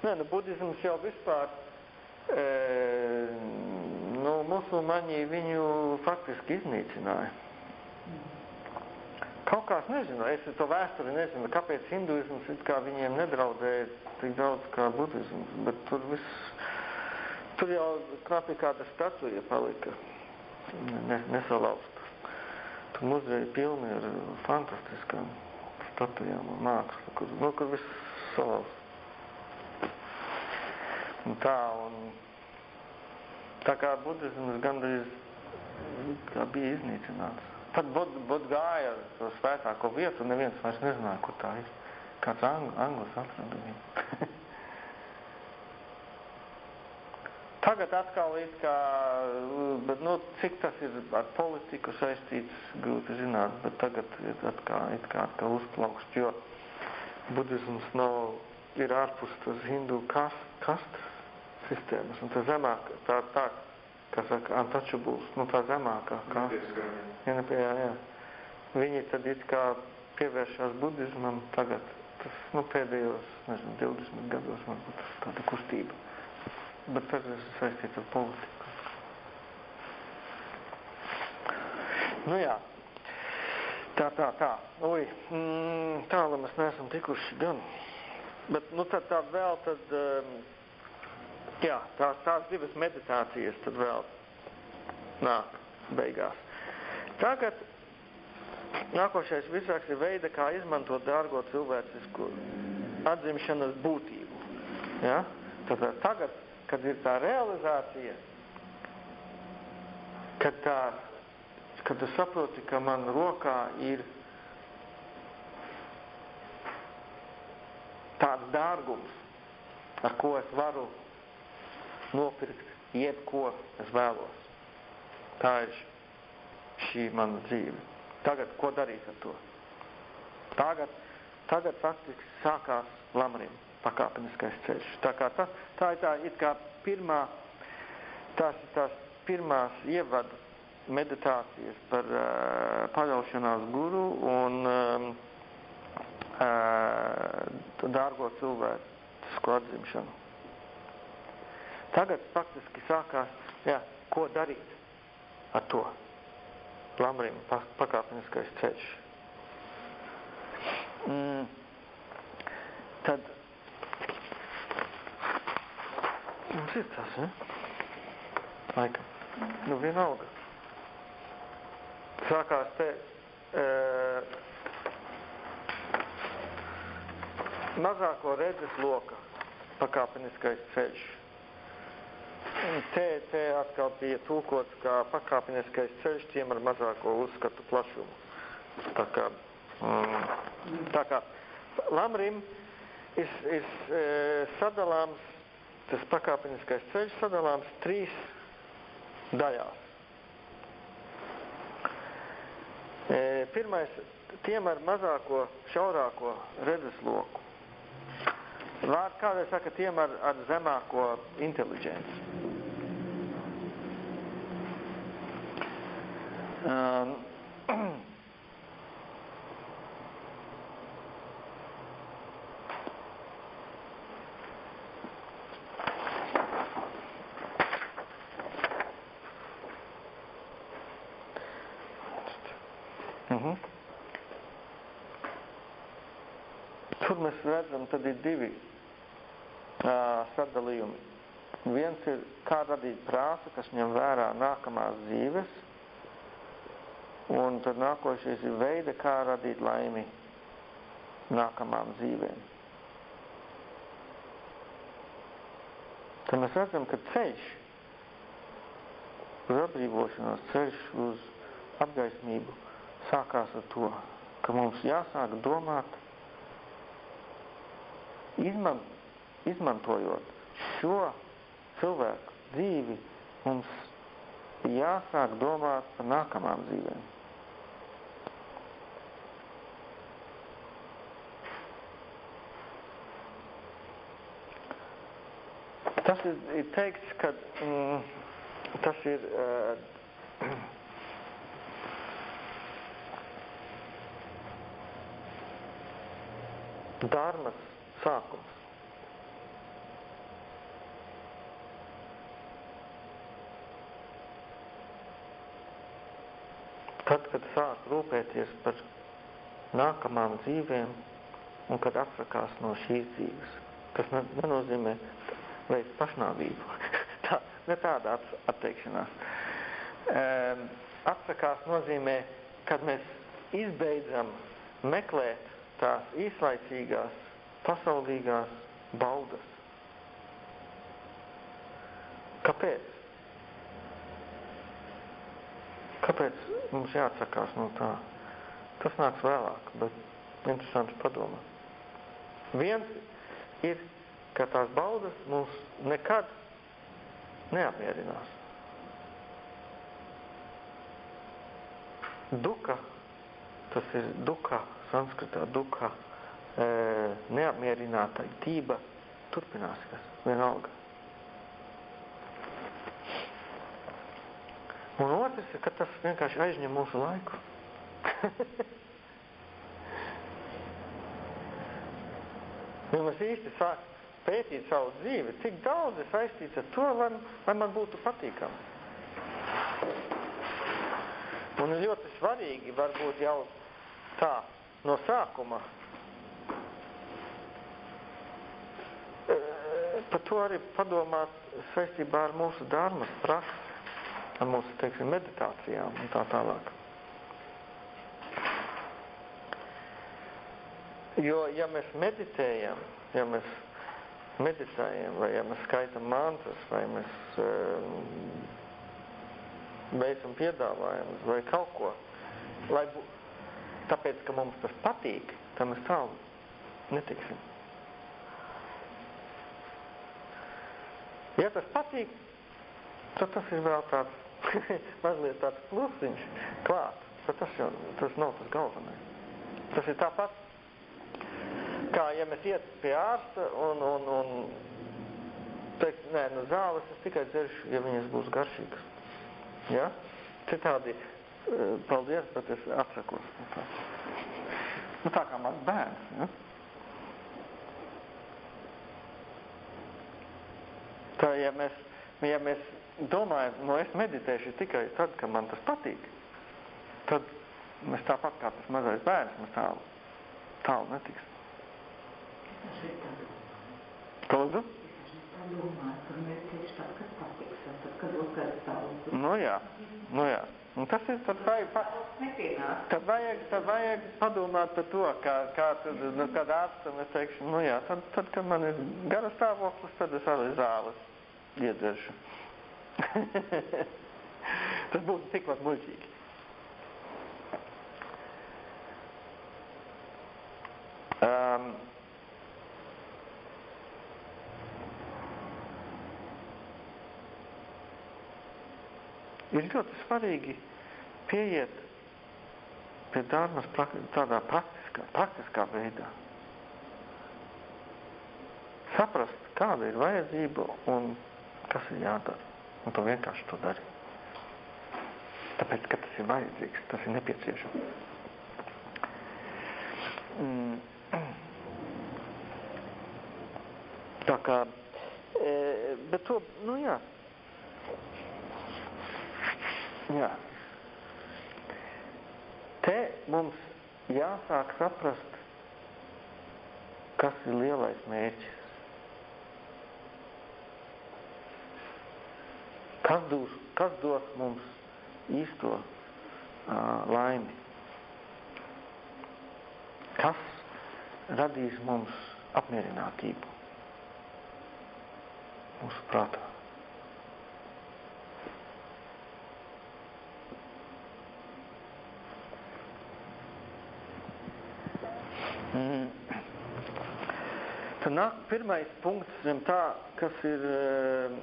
S1: Nē, nu, budisms jau vispār, e, nu, musulmaņi viņu faktiski iznīcināja. Kaut kā es nezinu, es to vēsturi nezinu, kāpēc hinduisms it kā viņiem nedraudēja tik daudz kā budisms, bet tur viss, tur jau knapi kāda statuja palika, ne, nesalausta. Tur muzeja pilni ar fantastiskām statujām un mākslu, kur, nu, kur viss salauzt. Un tā, un tā kā budisms gandrīz kā bija iznīcināts. Pat Bud, Bud gāja to svētāko vietu, un neviens vairs nezināja, kur tā ir. Kāds ang, anglis atrada viņu. Tagad atkal it kā, bet, nu, cik tas ir ar politiku saistīts, grūti zināt, bet tagad ir atkal, it kā atkal uzplaukst, jo budisms nav, ir ārpus tas hindu kast, kastas sistēmas, un tā zemāk, tā, tā, kā saka, untouchables, nu tā zemākā kasta. Ja, ne, jā, jā. Viņi tad it kā pievēršās budismam tagad, tas, nu, pēdējos, nezinu, 20 gados varbūt tas tāda kustība. Bet tas ir saistīts ar politiku. Nu jā. Tā, tā, tā. Ui, mm, tālu mēs neesam tikuši gan. Bet, nu, tad tā vēl tad, um, jā, tās, tās divas meditācijas tad vēl nāk beigās. Tagad nākošais visāks ir veida, kā izmantot dārgo cilvēcisku atzimšanas būtību. Ja? Tātad tagad, kad ir tā realizācija, kad tā kad tu saproti, ka man rokā ir tāds dārgums, ar ko es varu nopirkt jebko es vēlos. Tā ir šī mana dzīve. Tagad, ko darīt ar to? Tagad, tagad faktiski sākās lamrim pakāpeniskais ceļš. Tā, kā tā, tā ir tā, it kā pirmā, tās ir tās pirmās ievadu meditācijas par uh, paļaušanās guru un um, uh, dārgo cilvēku atzimšanu. Tagad faktiski sākās, jā, ko darīt ar to lamrim pakāpeniskais ceļš. Mm, tad mums ir tas, ne? Laikam. Nu, vienalga sākās te e, mazāko redzes loka pakāpeniskais ceļš. Te, te atkal bija tulkots kā pakāpeniskais ceļš tiem ar mazāko uzskatu plašumu. Tā kā, mm, tā kā Lamrim ir, ir e, sadalāms, tas pakāpeniskais ceļš sadalāms trīs daļās. Pirmais tiem ar mazāko, šaurāko redzesloku. Vārds kādreiz saka tiem ar, ar zemāko inteliģenci. Um, Mhm. Tur mēs redzam, tad ir divi uh, sadalījumi. Viens ir, kā radīt prātu, kas ņem vērā nākamās dzīves, un tad nākošais ir veida, kā radīt laimi nākamām dzīvēm. Tad mēs redzam, ka ceļš uz atbrīvošanos, ceļš uz apgaismību sākās ar to, ka mums jāsāk domāt, izman, izmantojot šo cilvēku dzīvi, mums jāsāk domāt par nākamām dzīvēm. Tas ir, ir teikts, ka mm, tas ir uh, dārmas sākums. Tad, kad sāk rūpēties par nākamām dzīvēm un kad atsakās no šīs dzīves, kas nenozīmē veids pašnāvību. Tā, ne tāda atteikšanās. Um, atsakās nozīmē, kad mēs izbeidzam meklēt tās īslaicīgās, pasaulīgās baudas. Kāpēc? Kāpēc mums jāatsakās no tā? Tas nāks vēlāk, bet interesants padomā. Viens ir, ka tās baudas mums nekad neapmierinās. Duka, tas ir duka sanskritā dukha e, neapmierinātai tība turpināsies vienalga. Un otrs ir, ka tas vienkārši aizņem mūsu laiku. ja mēs īsti sāk pētīt savu dzīvi, cik daudz ir saistīts ar to, lai, lai man būtu patīkami. Un ļoti svarīgi varbūt jau tā no sākuma. Par to arī padomāt saistībā ar mūsu dārmas praksi, ar mūsu, teiksim, meditācijām un tā tālāk. Jo, ja mēs meditējam, ja mēs meditējam, vai ja mēs skaitam mantras, vai mēs um, veicam piedāvājumus, vai kaut ko, lai būtu tāpēc, ka mums tas patīk, tad mēs tālu netiksim. Ja tas patīk, tad tas ir vēl tāds mazliet tāds plusiņš klāt, bet tas jau tas nav tas galvenais. Tas ir tāpat, kā ja mēs iet pie ārsta un, un, un teikt, nē, no zāles es tikai dzeršu, ja viņas būs garšīgas. Ja? Citādi paldies, bet es atsakos. Nu, tā kā mans bērns. Ja? Tā, ja mēs, ja mēs domājam, nu es meditēšu tikai tad, kad man tas patīk, tad mēs tāpat kā tas mazais bērns, mēs tālu, tālu netiksim. Lūdzu?
S3: Domāju, ka meditēšu tad, kad patiks, un tad, kad būs kāds tālums.
S1: Nu jā, nu jā. Un tas ir, tad vajag, pa, tad vajag, tad vajag padomāt par to, kā, kā tad, nu, kad ārstam es teikšu, nu jā, tad, tad, kad man ir gara stāvoklis, tad es arī zāles iedzeršu. tas būtu tikpat muļķīgi. Um, ir ļoti svarīgi pieiet pie dārmas tādā praktiskā, praktiskā veidā. Saprast, kāda ir vajadzība un kas ir jādara. Un to vienkārši to darīt. Tāpēc, ka tas ir vajadzīgs, tas ir nepieciešams. Mm. Tā kā, e, bet to, nu jā. Jā. Te mums jāsāk saprast, kas ir lielais mērķis. Kas dos, kas dos mums īsto uh, laimi? Kas radīs mums apmierinātību mūsu prātā? Tad nāk pirmais punkts zem tā, kas ir uh,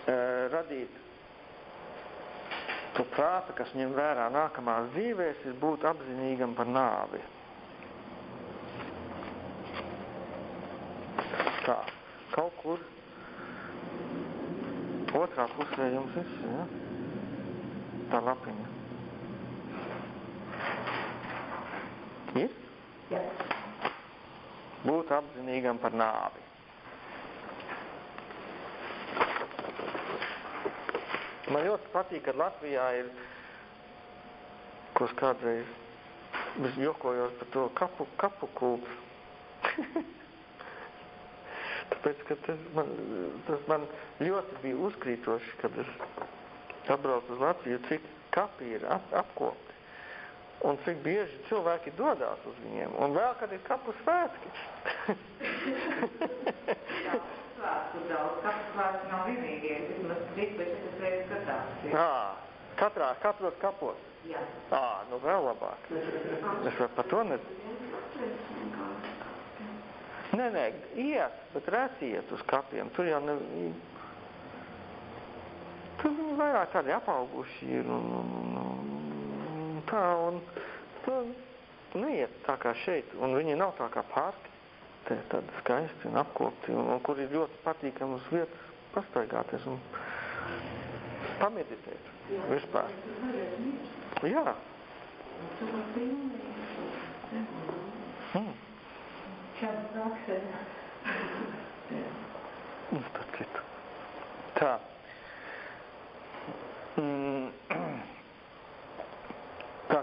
S1: uh, radīt to prāta, kas ņem vērā nākamās dzīvēs, ir būt apzinīgam par nāvi. Tā, kaut kur otrā pusē jums ir, ja? tā lapiņa. Ir?
S3: Jā.
S1: Būt apzinīgam par nāvi. Man ļoti patīk, ka Latvijā ir, ko es kādreiz es jokojos par to kapu, kapu kultu. Tāpēc, ka tas man, tas man ļoti bija uzkrītoši, kad es atbraucu uz Latviju, cik kapi ir ap, apkopti. Un cik bieži cilvēki dodās uz viņiem. Un vēl, kad ir kapu svētki.
S3: Svētku daudz, kapu svētki nav vienīgie, vismaz trīs vai četras reizes gadā.
S1: Ā, katrā, katros kapos.
S3: Jā.
S1: Ā, nu vēl labāk. Es vēl par to nezinu. Nē, nē, iet, bet reti iet uz kapiem. Tur jau ne... Tur vairāk tādi apauguši ir un, un, tā, un tur neiet tā kā šeit. Un viņi nav tā kā parki. Te tādi skaisti un apkopti, un, un kur ir ļoti patīkams vietas pastaigāties un pameditēt vispār. Jā. Mm.
S3: Praksa.
S1: Nu, starp citu. Tā. Mm.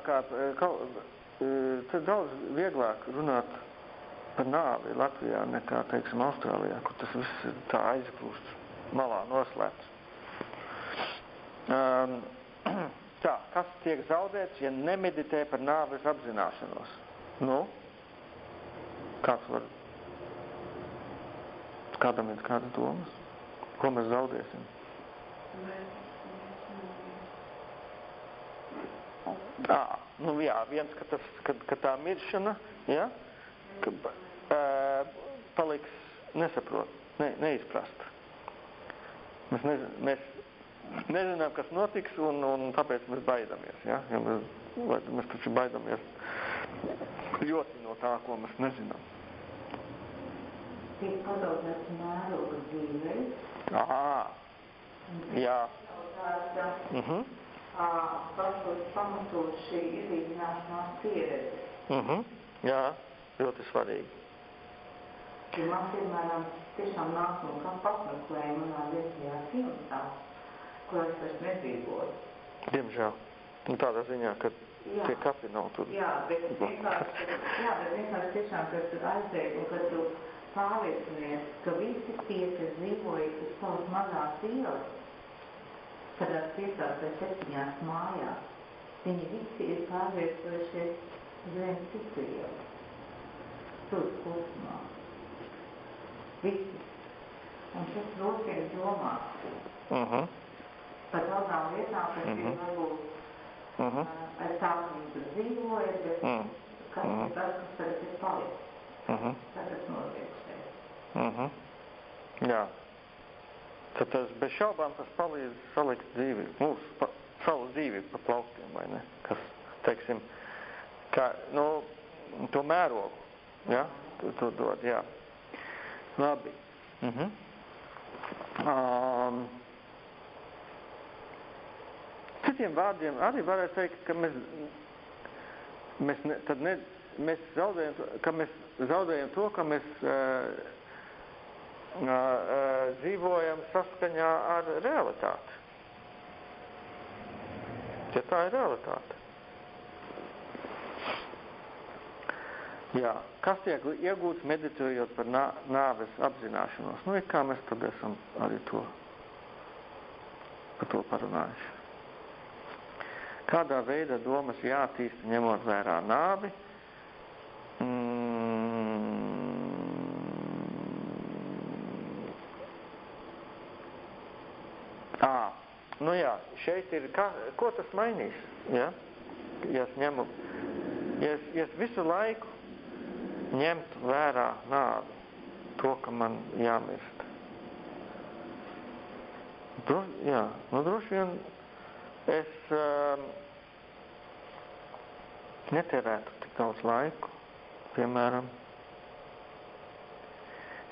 S1: Tā kā e, kaut, e, te daudz vieglāk runāt par nāvi Latvijā nekā, teiksim, Austrālijā, kur tas viss ir tā aizgrūsts, malā noslēpts. Um, tā, kas tiek zaudēts, ja nemeditē par nāves apzināšanos? Nu, kāds var, kādam ir kādas domas? Ko mēs zaudēsim? Tā, nu jā, viens, ka, tas, ka, ka tā miršana, ja, ka, uh, paliks nesaprot, ne, neizprast. Mēs, nezin, mēs nezinām, kas notiks, un, un tāpēc mēs baidamies. Ja? Ja mēs, mēs taču baidamies ļoti no tā, ko mēs nezinām.
S3: Tiek pazaudēts mēroga dzīvē.
S1: Aha, jā. Mhm. Uh
S3: pašos pamatot šī izlīdzināšanās pieredze.
S1: mhm. Uh jā, ļoti svarīgi.
S3: Ja man, piemēram, tiešām nāk no kā apmeklējuma manā vietējā ciematā, kur es vairs nedzīvoju.
S1: Diemžēl. Nu, tādā ziņā, ka
S3: Jā.
S1: tie kapi nav tur.
S3: Jā, bet vienkārši, jā, bet vienkārši tiešām, kad tu aizēji un kad tu pārliecinies, ka visi tie, kas dzīvoja uz savas mazās ielas, kādās piecās vai septiņās mājās, viņi visi ir pārvietojušies vienu citu ielu. Tur klusumā. Visi. Un tas rosina domāt
S1: Mhm.
S3: par tādām lietām, kas
S1: Mhm.
S3: ir varbūt
S1: Mhm.
S3: uh, aiz tā, ka viņi tur dzīvoja, bet
S1: Mhm.
S3: kas
S1: Mhm.
S3: ir tas, kas tagad ir palicis.
S1: Mhm.
S3: Tagad notiek šeit.
S1: Mhm. Jā. Tad tas bez šaubām tas palīdz salikt dzīvi, mūsu, pa, savu dzīvi pa plauktiem, vai ne? Kas teiksim, kā, nu, to mērogu, ja, tu, tu dod, jā. Labi. Mhm. Um, citiem vārdiem arī varētu teikt, ka mēs, mēs ne, tad ne, mēs zaudējam, ka mēs zaudējam to, ka mēs uh, uh, dzīvojam saskaņā ar realitāti. Ja tā ir realitāte. Jā, kas tiek iegūts meditējot par nā, nāves apzināšanos? Nu, kā mēs tad esam arī to, par to parunājuši. Kādā veidā domas jātīsta ņemot vērā nāvi? À, nu jā, šeit ir, kā, ko tas mainīs, ja? Ja es ņemu, ja es, ja es visu laiku ņemtu vērā nāvi, to, ka man jāmirst. Dro, jā, nu droši vien es um, netērētu tik daudz laiku, piemēram.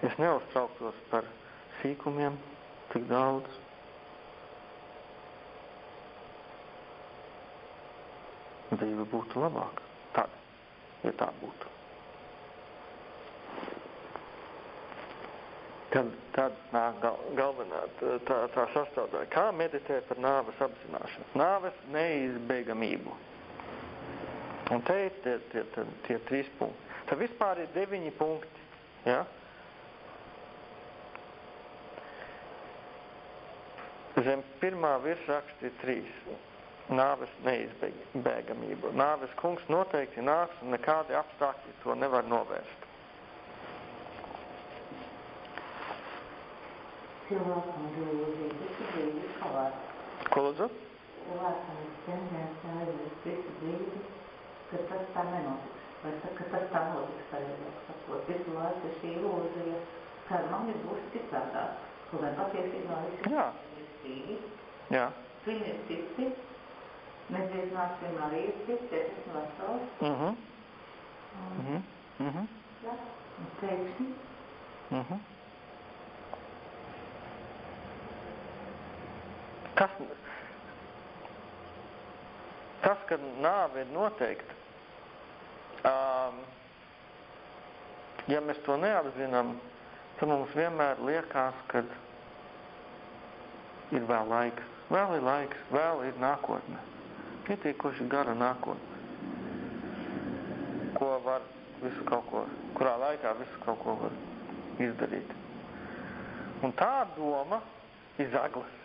S1: Es neuztrauktos par sīkumiem tik daudz. Dzīve būtu labāka. Tad, ja tā būtu. Tad, tad nāk gal, galvenā tā, tā sastāvdaļa. Kā meditēt par nāves apzināšanu? Nāves neizbēgamību. Un te ir tie, tie, tie, tie trīs punkti. Tad vispār ir deviņi punkti. Ja? Zem pirmā virsraksta ir trīs nāves neizbēgamību. Nāves kungs noteikti nāks un nekādi apstākļi to nevar novērst. Ko lūdzu?
S3: Ka tas tā nenotiks. Vai ka tas tā notiks, pareizāk sakot. Visu laiku šī ilūzija, ka man ir būs citādāk. Kaut gan patiesībā viss
S1: Jā.
S3: ir dzīvi.
S1: Jā.
S3: Viņi ir citi, Mēs diezināsim arī cits, es esmu vesels.
S1: Mhm. Mhm. Mhm.
S3: Teiksim.
S1: Mhm. Kas, tas, ka nāve ir noteikta, um, ja mēs to neapzinām, tad mums vienmēr liekas, ka ir vēl laiks, vēl ir laiks, vēl ir nākotne pietiekoši gara nākotne, ko var visu kaut ko, kurā laikā visu kaut ko var izdarīt. Un tā doma ir zaglas.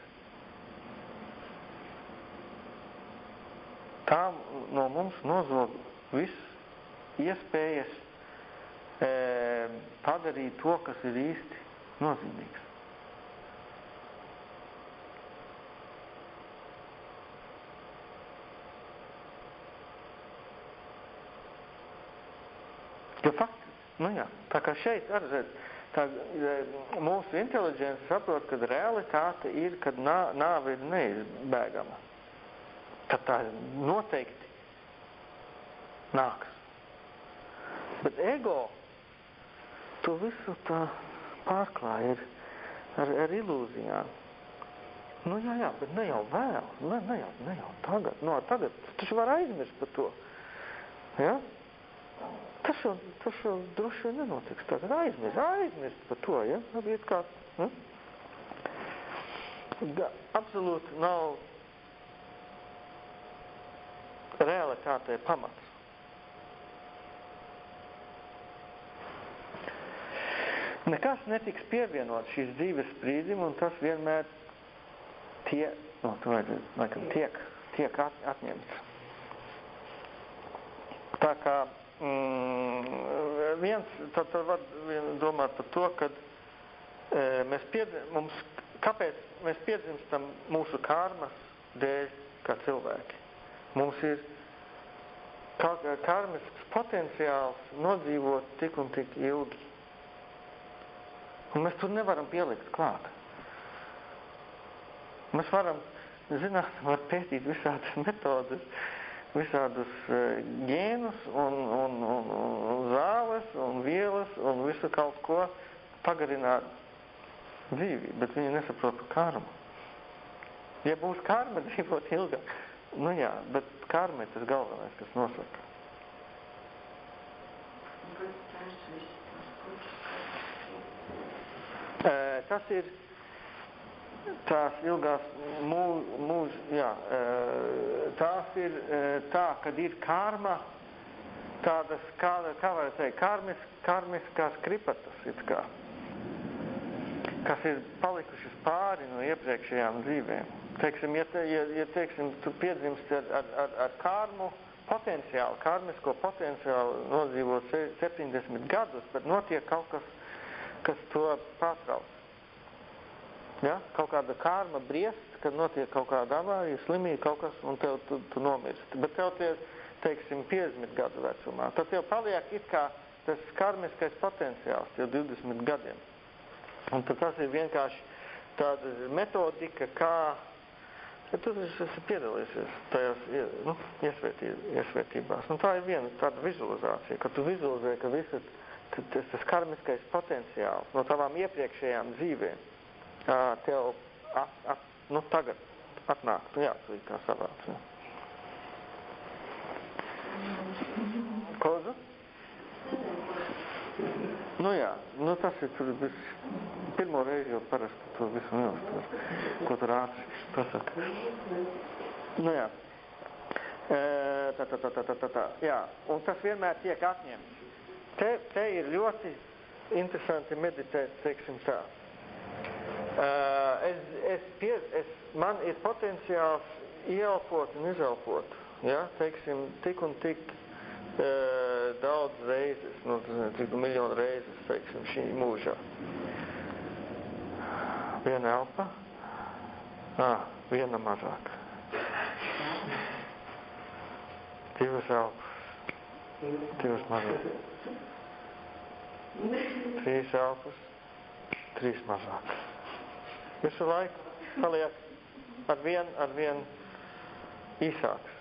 S1: Tā no mums nozog viss iespējas e, padarīt to, kas ir īsti nozīmīgs. Jo faktiski, nu jā, tā kā šeit arī redz, tā, e, mūsu inteliģence saprot, ka realitāte ir, kad nā, nāve ir neizbēgama. Ka tā noteikti nāks. Bet ego to visu tā pārklāja ar, ar, ar ilūzijām. Nu jā, jā, bet ne jau vēl, ne, ne, jau, ne jau tagad. No, tagad taču var aizmirst par to. Ja? Tas jau, tas jau droši vien nenotiks. Tagad aizmirst, aizmirst par to, ja? Labiet kā, ja? Da, absolūti nav realitātei pamats. Nekas netiks pievienot šīs dzīves sprīdim, un tas vienmēr tie, no, to vajadzētu, laikam, tiek, tiek at, atņemts. Tā kā mm, viens, tad, var domāt par to, ka e, mēs pied, mums, kāpēc mēs piedzimstam mūsu karmas dēļ kā cilvēki. Mums ir karmisks potenciāls nodzīvot tik un tik ilgi. Un mēs tur nevaram pielikt klāt. Mēs varam, zināt, var pētīt visādas metodas, visādus uh, gēnus un, un, un, un zāles un vielas un visu kaut ko pagarināt dzīvību, bet viņi nesaprot par karmu. Ja būs karma, dzīvot ilgāk. Nu jā, bet karma ir tas galvenais, kas nosaka. Tas ir tās ilgās mūž, mūž jā, tās ir tā, kad ir karma, tādas, kā, kā var teikt, karmis, karmiskās kripatas, it kā, kas ir palikušas pāri no iepriekšējām dzīvēm. Teiksim, ja, te, ja, ja teiksim, tu piedzimsti ar, ar, ar, ar karmu, potenciālu, karmisko potenciālu nodzīvot 70 gadus, bet notiek kaut kas, kas to pārtrauc. Ja? Kaut kāda karma briest, kad notiek kaut kāda avārija, slimība, kaut kas, un tev tu, tu nomirsti. Bet tev tie, teiksim, 50 gadu vecumā. Tad tev paliek it kā tas karmiskais potenciāls jau 20 gadiem. Un tad tas ir vienkārši tāda metodika, kā Bet tu esi piedalīsies tajās nu, iesvētībās. Un tā ir viena tāda vizualizācija, ka tu visualizē, ka visa ka tas, tas karmiskais potenciāls no tavām iepriekšējām dzīvēm tev at, at, nu, tagad atnāk, tu jāatsvīt kā savāc. Ja. Kozu? Nu jā, nu tas ir tur viss. Pirmo reizi jau parasti to visu neuztver, ko tur ātri pasaka. Nu jā. Tā, tā, tā, tā, tā, tā, tā. Jā, un tas vienmēr tiek atņemts. Te, te ir ļoti interesanti meditēt, teiksim tā. Es, es, pie, es, man ir potenciāls ieelpot un izelpot, ja, teiksim, tik un tik daudz reizes, nu, cik miljonu reizes, teiksim, šī mūžā. Viena elpa, ah, viena mazāk. Divas elpas, divas mazāk. Trīs elpas, trīs mazāk. Visu laiku paliek ar vien, ar vien īsāks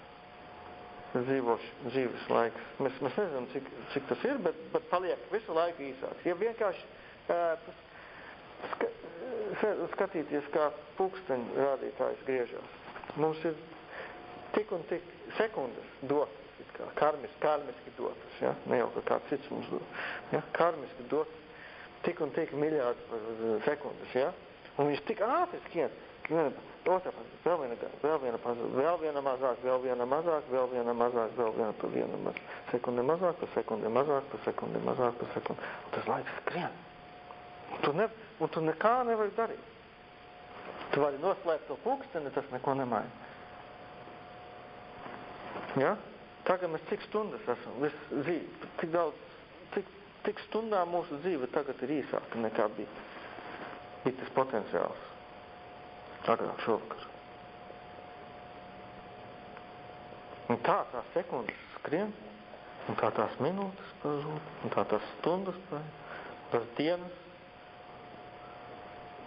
S1: dzīvoš, dzīves laiks. Mēs, mēs nezinām, cik, cik tas ir, bet, bet paliek visu laiku īsāks. Ja vienkārši uh, ska, skatīties, kā pulksteņu rādītājs griežās. Mums ir tik un tik sekundes dotas, it kā karmis, karmiski dotas, ja? ne jau kā kāds cits mums dod. Ja? Karmiski dotas tik un tik miljārdu sekundes, ja? Un viņš tik ātri skrien, pazūd, vēl viena, vēl viena vēl viena mazāk, vēl viena mazāk, vēl viena mazāk, vēl viena pa viena mazāk. Sekundi mazāk, pa sekundi mazāk, pa sekundi mazāk, pa sekundi. Un tas laiks skrien. Un tu, ne, un tu nekā nevari darīt. Tu vari noslēpt to pulksteni, tas neko nemaina. Ja? Tagad mēs cik stundas esam, viss dzīve, cik daudz, cik, cik stundā mūsu dzīve tagad ir īsāka nekā bija. Bija tas potenciāls agrāk šovakar. Un tā tās sekundes skrien, un tā tās minūtes pazūd, un tā tās stundas paiet, tās dienas,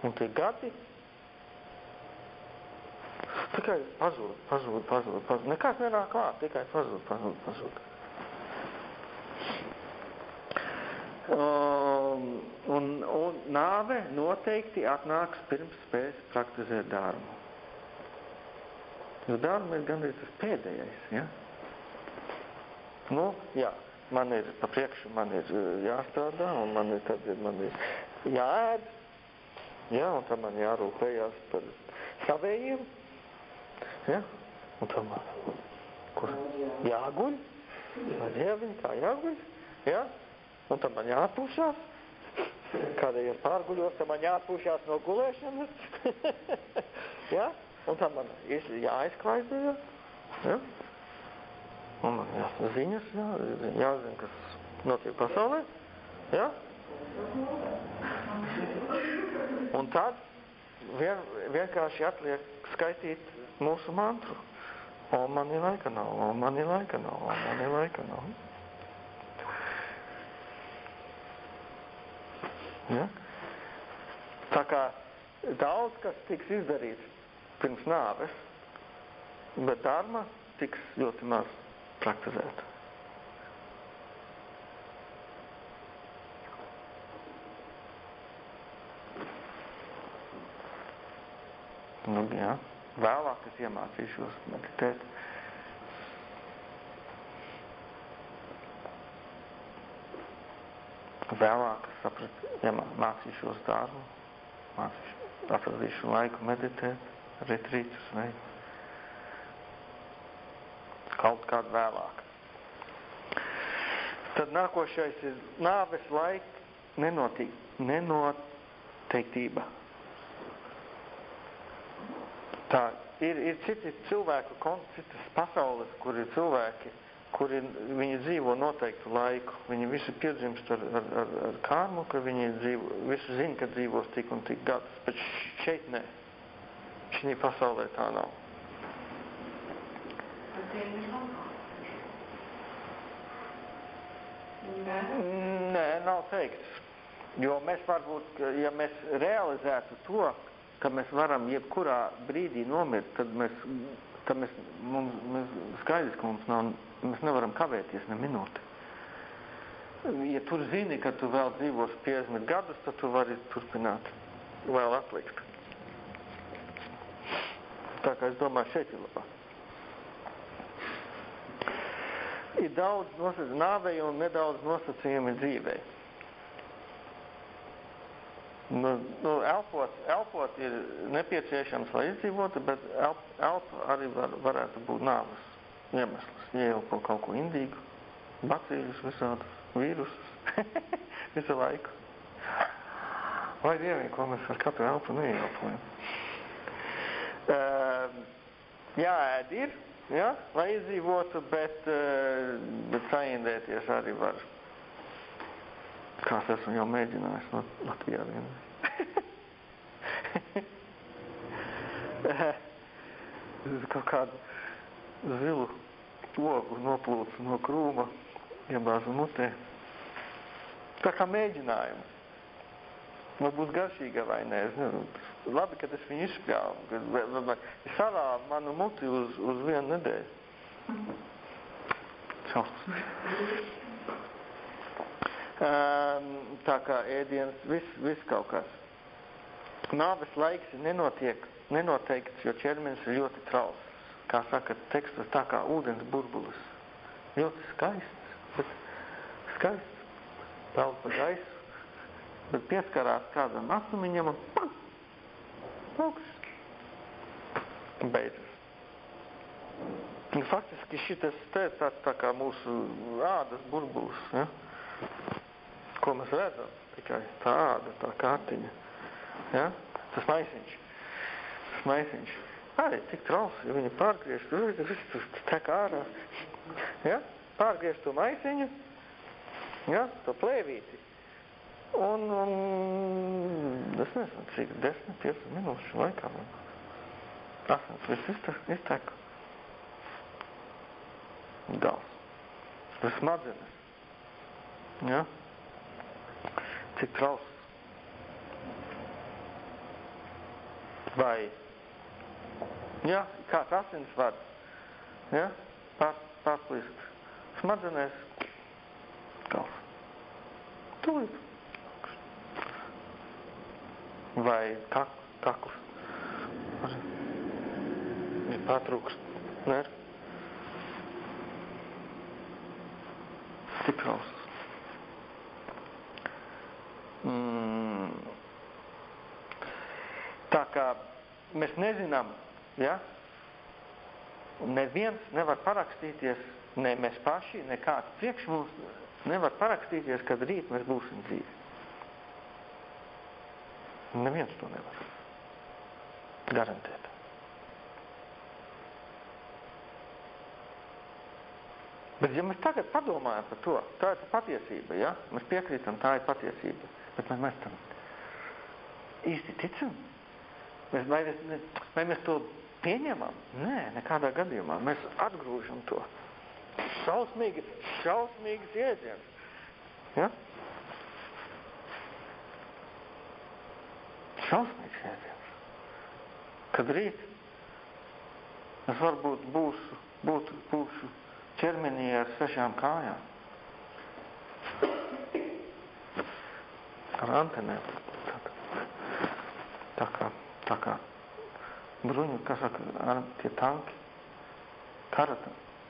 S1: un tie gadi tikai pazūd, pazūd, pazūd, pazūd. Nekāds nenāk klāt, tikai pazūd, pazūd, pazūd. Um, un, un nāve noteikti atnāks pirms spēs praktizēt dārmu. Jo dārma ir gandrīz tas pēdējais, ja? Nu, jā, man ir pa priekšu, man ir uh, jāstrādā, un man ir, tad man ir jāēd, ja, un tad man jārūpējās par savējiem, ja, un tad man, kur, jāguļ, vai dieviņ, kā jāguļ, ja, Un tad man jāatpūšās. Kādējiem pārguļos, tad man jāatpūšās no gulēšanas. ja? Un tad man jāizklaidējās. Ja? Un man jāsaka ziņas, jā, jāzina, kas notiek pasaulē. Ja? Un tad vien, vienkārši atliek skaitīt mūsu mantru. O man ir laika nav, o man ir laika nav, o man ir laika nav. Ja? Tā kā daudz kas tiks izdarīts pirms nāves, bet dharma tiks ļoti maz praktizēta. Nu, jā. Vēlāk es iemācīšos meditēt. Vēlāk es sapratu, iemācīšos darbu, mācīšu, atradīšu laiku meditēt, retrītus veikt. Kaut kādu vēlāk. Tad nākošais ir nāves laika nenotik, nenoteiktība tā ir, ir citi cilvēku, citas pasaules, kur ir cilvēki, kuri viņi dzīvo noteiktu laiku. Viņi visi piedzimst ar, ar, ar, ar kārmu, ka viņi dzīvo, visi zina, ka dzīvos tik un tik gadus, bet šeit nē. Šī pasaulē tā nav. Nē, nav teikts. Jo mēs varbūt, ja mēs realizētu to, ka mēs varam jebkurā brīdī nomirt, tad mēs, tad mēs, mums, mēs skaidrs, ka mums nav, mēs nevaram kavēties ne minūti. Ja tu zini, ka tu vēl dzīvos 50 gadus, tad tu vari turpināt vēl atlikt. Tā kā es domāju, šeit ir labāk. Ir daudz nosacījumi nāvei un nedaudz nosacījumi dzīvei. Nu, nu, elpot, elpot ir nepieciešams, lai izdzīvotu, bet elp, elpa arī var, varētu būt nāves iemesls. Ieelpo kaut ko indīgu, bacīļus visādus, vīrusus, visu laiku. Vai dievi, ko mēs ar katru elpu neieelpojam. Uh, jā, ēd ir, jā, lai izdzīvotu, bet, uh, bet saindēties arī var. Kā es esmu jau mēģinājis Latvijā vienreiz. Kaut kādu zilu logu noplūcu no krūma, iebāzu mutē. Tā kā mēģinājumu. Varbūt garšīga vai nē. Es nezinu. Labi, ka es viņu izspļāvu. Sarāva manu muti uz, uz vienu nedēļu. Um, tā kā ēdienas, viss vis kaut kas. Nāves laiks nenotiek, nenoteikts, jo ķermenis ir ļoti trauls. Kā saka tekstos, tā kā ūdens burbulis. Ļoti skaists, bet skaists. Peld pa gaisu, bet pieskarās kādam asumiņam un pam! Augsts. Beidzas. Faktiski šitas te tā, tā kā mūsu ādas burbulis, ja? ko mēs redzam, tikai tāda, tā kārtiņa. Ja? Tas maisiņš. Tas maisiņš. Arī tik trals, ja viņi pārgriež, tur tek ārā. Ja? Pārgriež to maisiņu, ja? to plēvīti. Un, un es nezinu, cik 10, 15 minūšu laikā man asins viss iztek. Gals. Tas smadzenes. Ja? cik trausls. Vai, ja, kāds asins var, ja, pār, pārplīst smadzenēs, gals. Tūlīt. Vai kak, kakls. Ir patrūkst, ne? Cik trausls. kā mēs nezinām, ja? neviens nevar parakstīties, ne mēs paši, ne kāds priekš mums nevar parakstīties, kad rīt mēs būsim dzīvi. Neviens to nevar garantēt. Bet ja mēs tagad padomājam par to, tā ir patiesība, ja? Mēs piekrītam, tā ir patiesība, bet vai mēs tam īsti ticam? Vai, mēs, vai mēs to pieņemam? Nē, nekādā gadījumā. Mēs atgrūžam to. Šausmīgi, šausmīgas iedziens. Ja? Šausmīgs iedziens. Kad rīt es varbūt būšu būtu būšu ķermenī ar sešām kājām. Ar antenēm. Tā kā, tā kā bruņu, kā saka, ar tie tanki. Kara,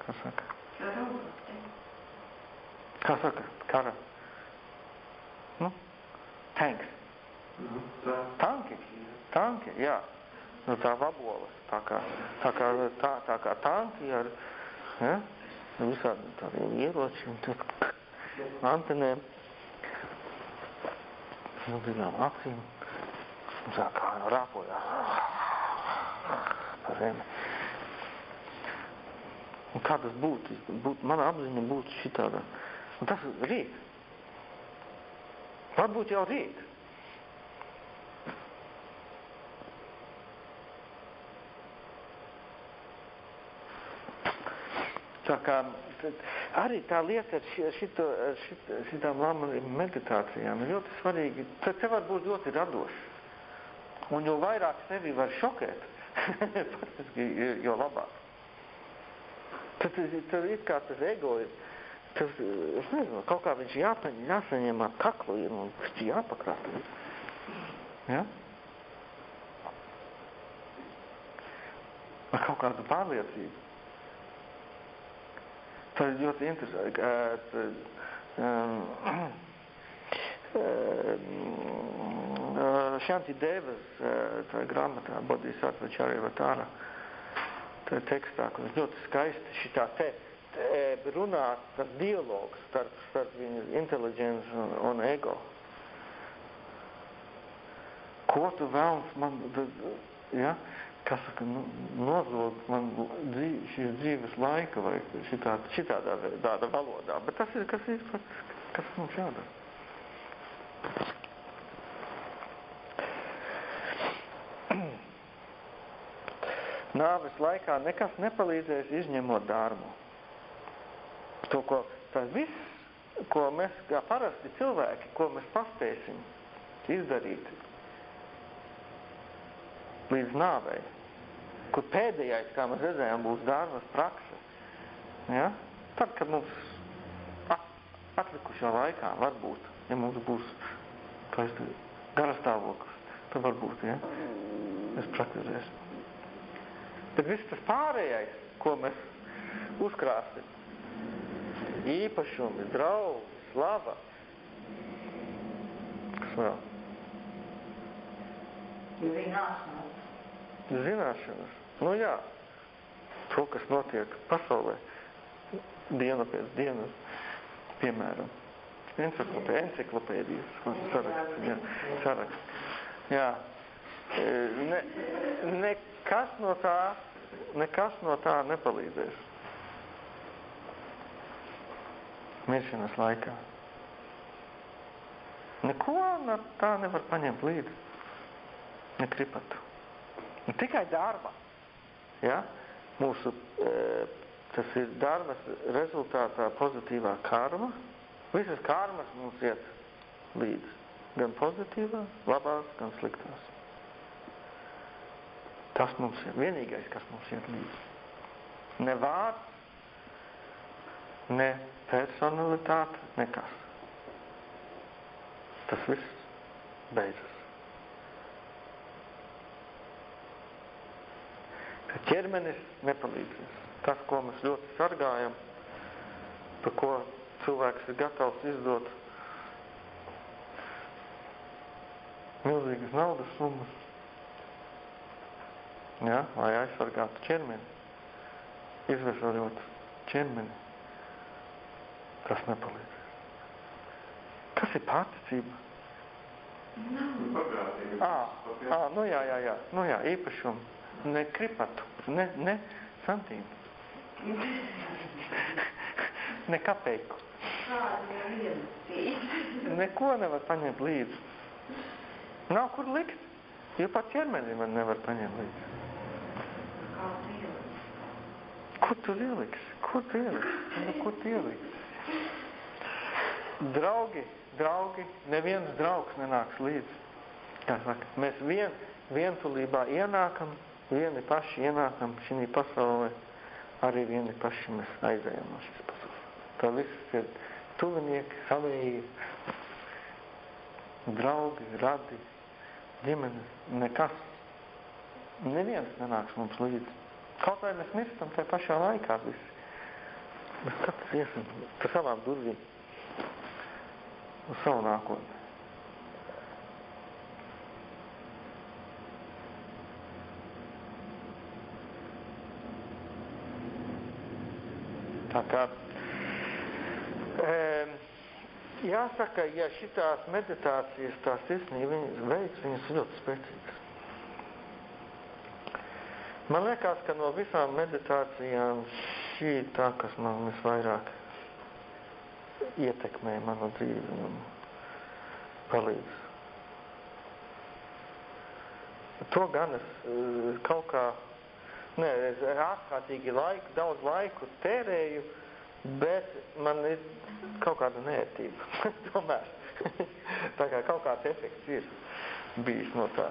S1: kā saka. Kā saka, kara. Nu, tanks. Tanki. Tanki, jā. Nu, tā vaboles. Tā kā, tā kā, tā, tā kā tanki ar, ja, visādi tādiem ieročiem, tad antenēm, milzīgām acīm. Un tā kā rāpojās pa zemi. Un kā tas būtu? būtu mana apziņa būtu šitāda. Un tas rīt. Varbūt jau rīt. Tā kā arī tā lieta ar šito, šito, šitām lāmām meditācijām ir ļoti svarīgi. Tad te var būt ļoti radoši. Un jo vairāk sevi var šokēt, faktiski, jo labāk. Tad, tad it kā tas ego ir, tas, es nezinu, kaut kā viņš jāpaņ, jāsaņem ar kaklu un viņš jāpakrāta. Ja? Ar kaut kādu pārliecību. Tas ir ļoti interesanti. Šanti Devas tā grāmatā Bodhisattva Charivatara tā tekstā, kur ļoti skaisti šitā te runā par dialogu starp, starp viņu inteliģenci un, un ego. Ko tu vēlams man, ja? kas saka, nu, nozog man dzīv, šīs dzīves laika vai šitā, šitādā tāda valodā. Bet tas ir, kas ir, kas mums jādara. Nāves laikā nekas nepalīdzēs izņemot dārmu. To, ko, tas viss, ko mēs, kā parasti cilvēki, ko mēs paspēsim izdarīt līdz nāvei, kur pēdējais, kā mēs redzējām, būs dārvas prakse. Ja? Tad, kad mums atlikušā laikā varbūt, ja mums būs garastāvoklis, tad varbūt, ja, mēs praktizēsim. Bet viss tas pārējais, ko mēs uzkrāsim, īpašumi, draugi, slava, kas vēl?
S3: Zināšanas.
S1: Zināšanas. Nu jā, to, kas notiek pasaulē, diena pēc dienas, piemēram, enciklopē, enciklopēdijas saraksts, jā, saraksts. Jā, ne, nekas no tā, nekas no tā nepalīdzēs. Miršanas laikā. Neko no tā nevar paņemt līdzi. Nekripatu. Ne tikai darba. Ja? Mūsu, e, tas ir darbas rezultātā pozitīvā karma. Visas karmas mums iet līdzi. Gan pozitīvā, labās, gan sliktās. Tas mums ir vienīgais, kas mums iet līdzi. Ne vārds, ne personalitāte, nekas. Tas viss beidzas. ķermenis nepalīdzēs. Tas, ko mēs ļoti sargājam, par ko cilvēks ir gatavs izdot milzīgas naudas summas, ja, lai aizsargātu ķermeni, izvesaļot ķermeni, tas nepalīdzēs. Kas ir pārticība? Ā, ā, nu jā, jā, jā, nu jā, īpašumi ne kripatu, ne, ne santīmu, ne kapeiku. Neko nevar paņemt līdzi. Nav kur likt, jo pat ķermeni man nevar paņemt līdzi. Kur tu ieliksi? Kur tu ieliksi? Nu, kur tu ieliksi? Draugi, draugi, neviens draugs nenāks līdzi. Kā saka, mēs vien, vientulībā ienākam, vieni paši ienākam šī pasaulē arī vieni paši mēs aizējam no šīs pasaules. Tā viss ir tuvinieki, savīgi, draugi, radi, ģimenes, nekas. Neviens nenāks mums līdzi. Kaut vai mēs mirstam tajā pašā laikā visi. Mēs katrs iesim pa savām durvīm uz savu nākotni. Tā kā e, jāsaka, ja šitās meditācijas, tās tiesnīgi viņas veids, viņas ļoti spēcīgas. Man liekas, ka no visām meditācijām šī ir tā, kas man visvairāk ietekmē manu dzīvi un palīdz. To gan es kaut kā Nē, es ārkārtīgi laiku, daudz laiku tērēju, bet man ir kaut kāda nērtība. Tomēr. tā kā kaut kāds efekts ir bijis no tā.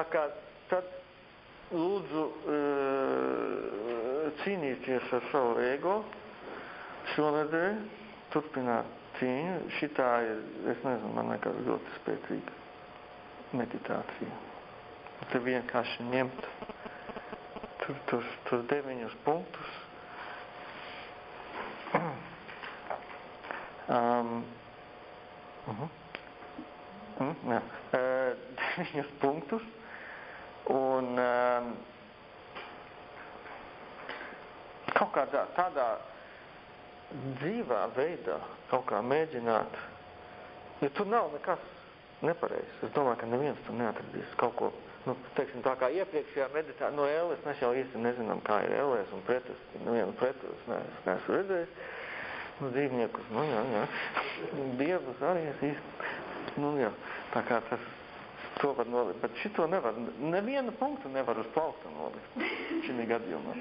S1: Tā kā tad lūdzu cīnīties ar savu ego šonedēļ, turpināt cīņu. Šitā ir, es nezinu, man liekas ļoti spēcīga meditācija. Te vienkārši ņemt tur, tur, tur deviņus punktus. Um, uh -huh. mm, jā, uh, deviņus punktus un um, kaut kādā tādā dzīvā veidā kaut kā mēģināt, jo tur nav nekas nepareizs. Es domāju, ka neviens tur neatradīs kaut ko, nu, teiksim, tā kā iepriekšējā meditācijā, no ēles mēs jau īsti nezinām, kā ir ēlēs un pretus, nevienu pretus ne, es neesmu redzējis. Nu, dzīvniekus, nu jā, jā. Dievus arī es īsti, nu jā, tā kā tas, to var nolikt, bet šito nevar, nevienu punktu nevar uz plaukta nolikt, šī gadījumā.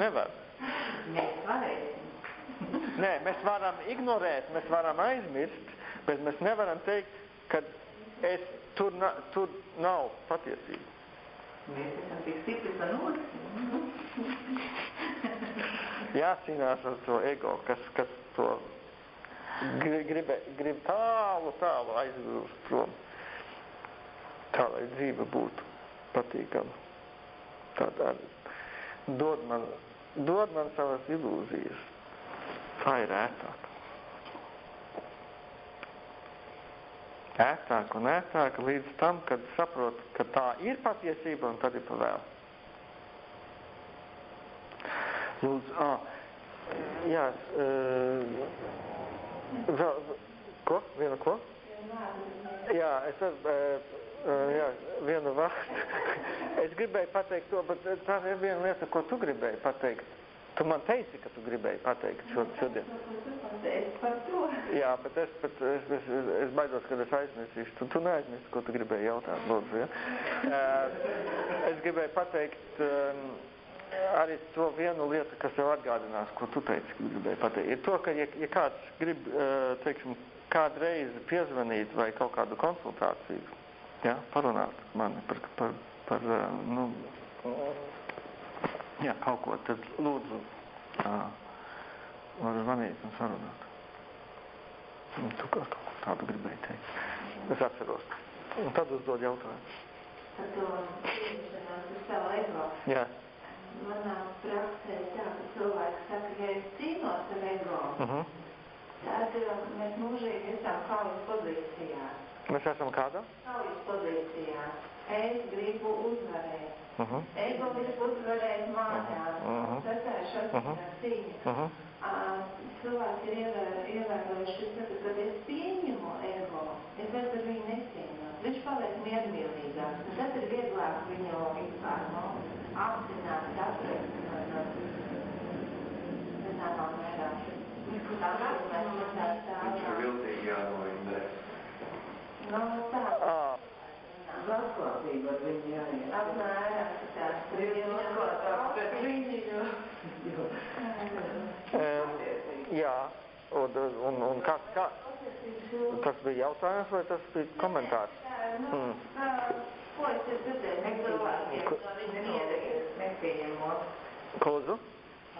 S1: Nevar.
S2: Mēs varēsim.
S1: Nē, mēs varam ignorēt, mēs varam aizmirst, bet mēs nevaram teikt, ka es, tur, na, tur nav patiesība.
S2: Mēs esam tik stipri sanosi.
S1: Jācīnās ar to ego, kas, kas to grib, grib tālu, tālu aizgrūst prom. Tā, lai dzīve būtu patīkama. Tādā dod man, dod man savas ilūzijas. Tā ir ērtāk. ērtāk un ērtāk līdz tam, kad saprot, ka tā ir patiesība un tad ir pa vēl. Lūdzu, ah, jā, vēl, ko? Vienu ko? Jā, es ar, uh, jā, vienu vārdu. es gribēju pateikt to, bet tā ir viena lieta, ko tu gribēji pateikt. Tu man teici, ka tu gribēji pateikt šo, šodien.
S2: Es par to.
S1: Jā, bet es, bet es, es, es, baidos, ka es aizmirsīšu. Tu, tu neaizmirsti, ko tu gribēji jautāt, lūdzu, ja? Es gribēju pateikt arī to vienu lietu, kas tev atgādinās, ko tu teici, ka gribēji pateikt. Ir to, ka ja, ja kāds grib, teiksim, kādreiz piezvanīt vai kaut kādu konsultāciju, ja, parunāt mani par, par, par uh, nu, jā, kaut ko, tad lūdzu, var zvanīt un sarunāt. Un tu kā kaut ko tādu gribēji teikt. Es atceros. Un tad uzdod jautājumu.
S2: Par to cīnīšanās ar savu ego.
S1: Jā.
S2: Manā praksē tā, ka cilvēks saka, ja es cīnos ar ego,
S1: Uh -huh.
S2: tad uh, mēs mūžīgi esam kaujas pozīcijā.
S1: Mēs esam kādā?
S2: Pozīcijā. Es gribu uzvarēt.
S1: Uh -huh.
S2: Ego grib uzvarēt mājās.
S1: Mhm.
S2: Tas ir šāds
S1: Mhm.
S2: cīņa.
S1: Uh -huh.
S2: Uh, cilvēki ir ievēr- ievērojuši, ka, kad es pieņemu ego, es vairs ar viņu necīnos. Viņš paliek miermīlīgāks. Tad ir vieglāk viņu vispār, nu, apzināt, saprast. Uh, zināmā mērā. Tā
S4: Viņš ir
S2: tā,
S4: viltīgi jānoindē.
S2: Nu, tā. Uz atklātību ar viņu jāiet. Apmēram pret viņu, jo... jo.
S1: um, jā. Un, un, un kā, kā, tas bija jautājums vai tas bija komentārs? Mm.
S2: Ko es te dzirdēju, cilvēkiem,
S1: Ko-
S2: ka viņi mierīgi nepieņemot.
S1: Ko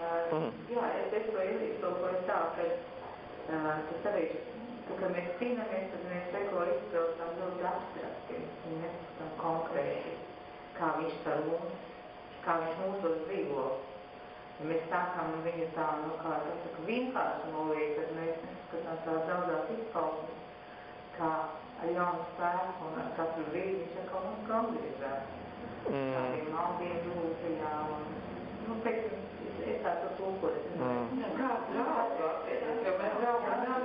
S1: Mhm.
S3: Jā, es, es to iztulkoju tā, ka uh, tas arī, ka, kad mēs cīnāmies, tad mēs ego izpildām ļoti abstrakti, un nesaskam konkrēti, kā viņš par mums, kā viņš mūsos dzīvo. Ja mēs sākam viņu tā, nu, kā tas saka, vienkārši noliekt, tad mēs neskatām tās daudzās izpausmes, kā ar jaunu spēku un ar katru brīdi viņš atkal mums gandrīzētu.
S1: Mm.
S3: Tādiem maldiem jūtajām, un, nu, teiksim, es, tā to nezinu.
S1: Mm.
S3: Kā draugu jo mēs draugam nav,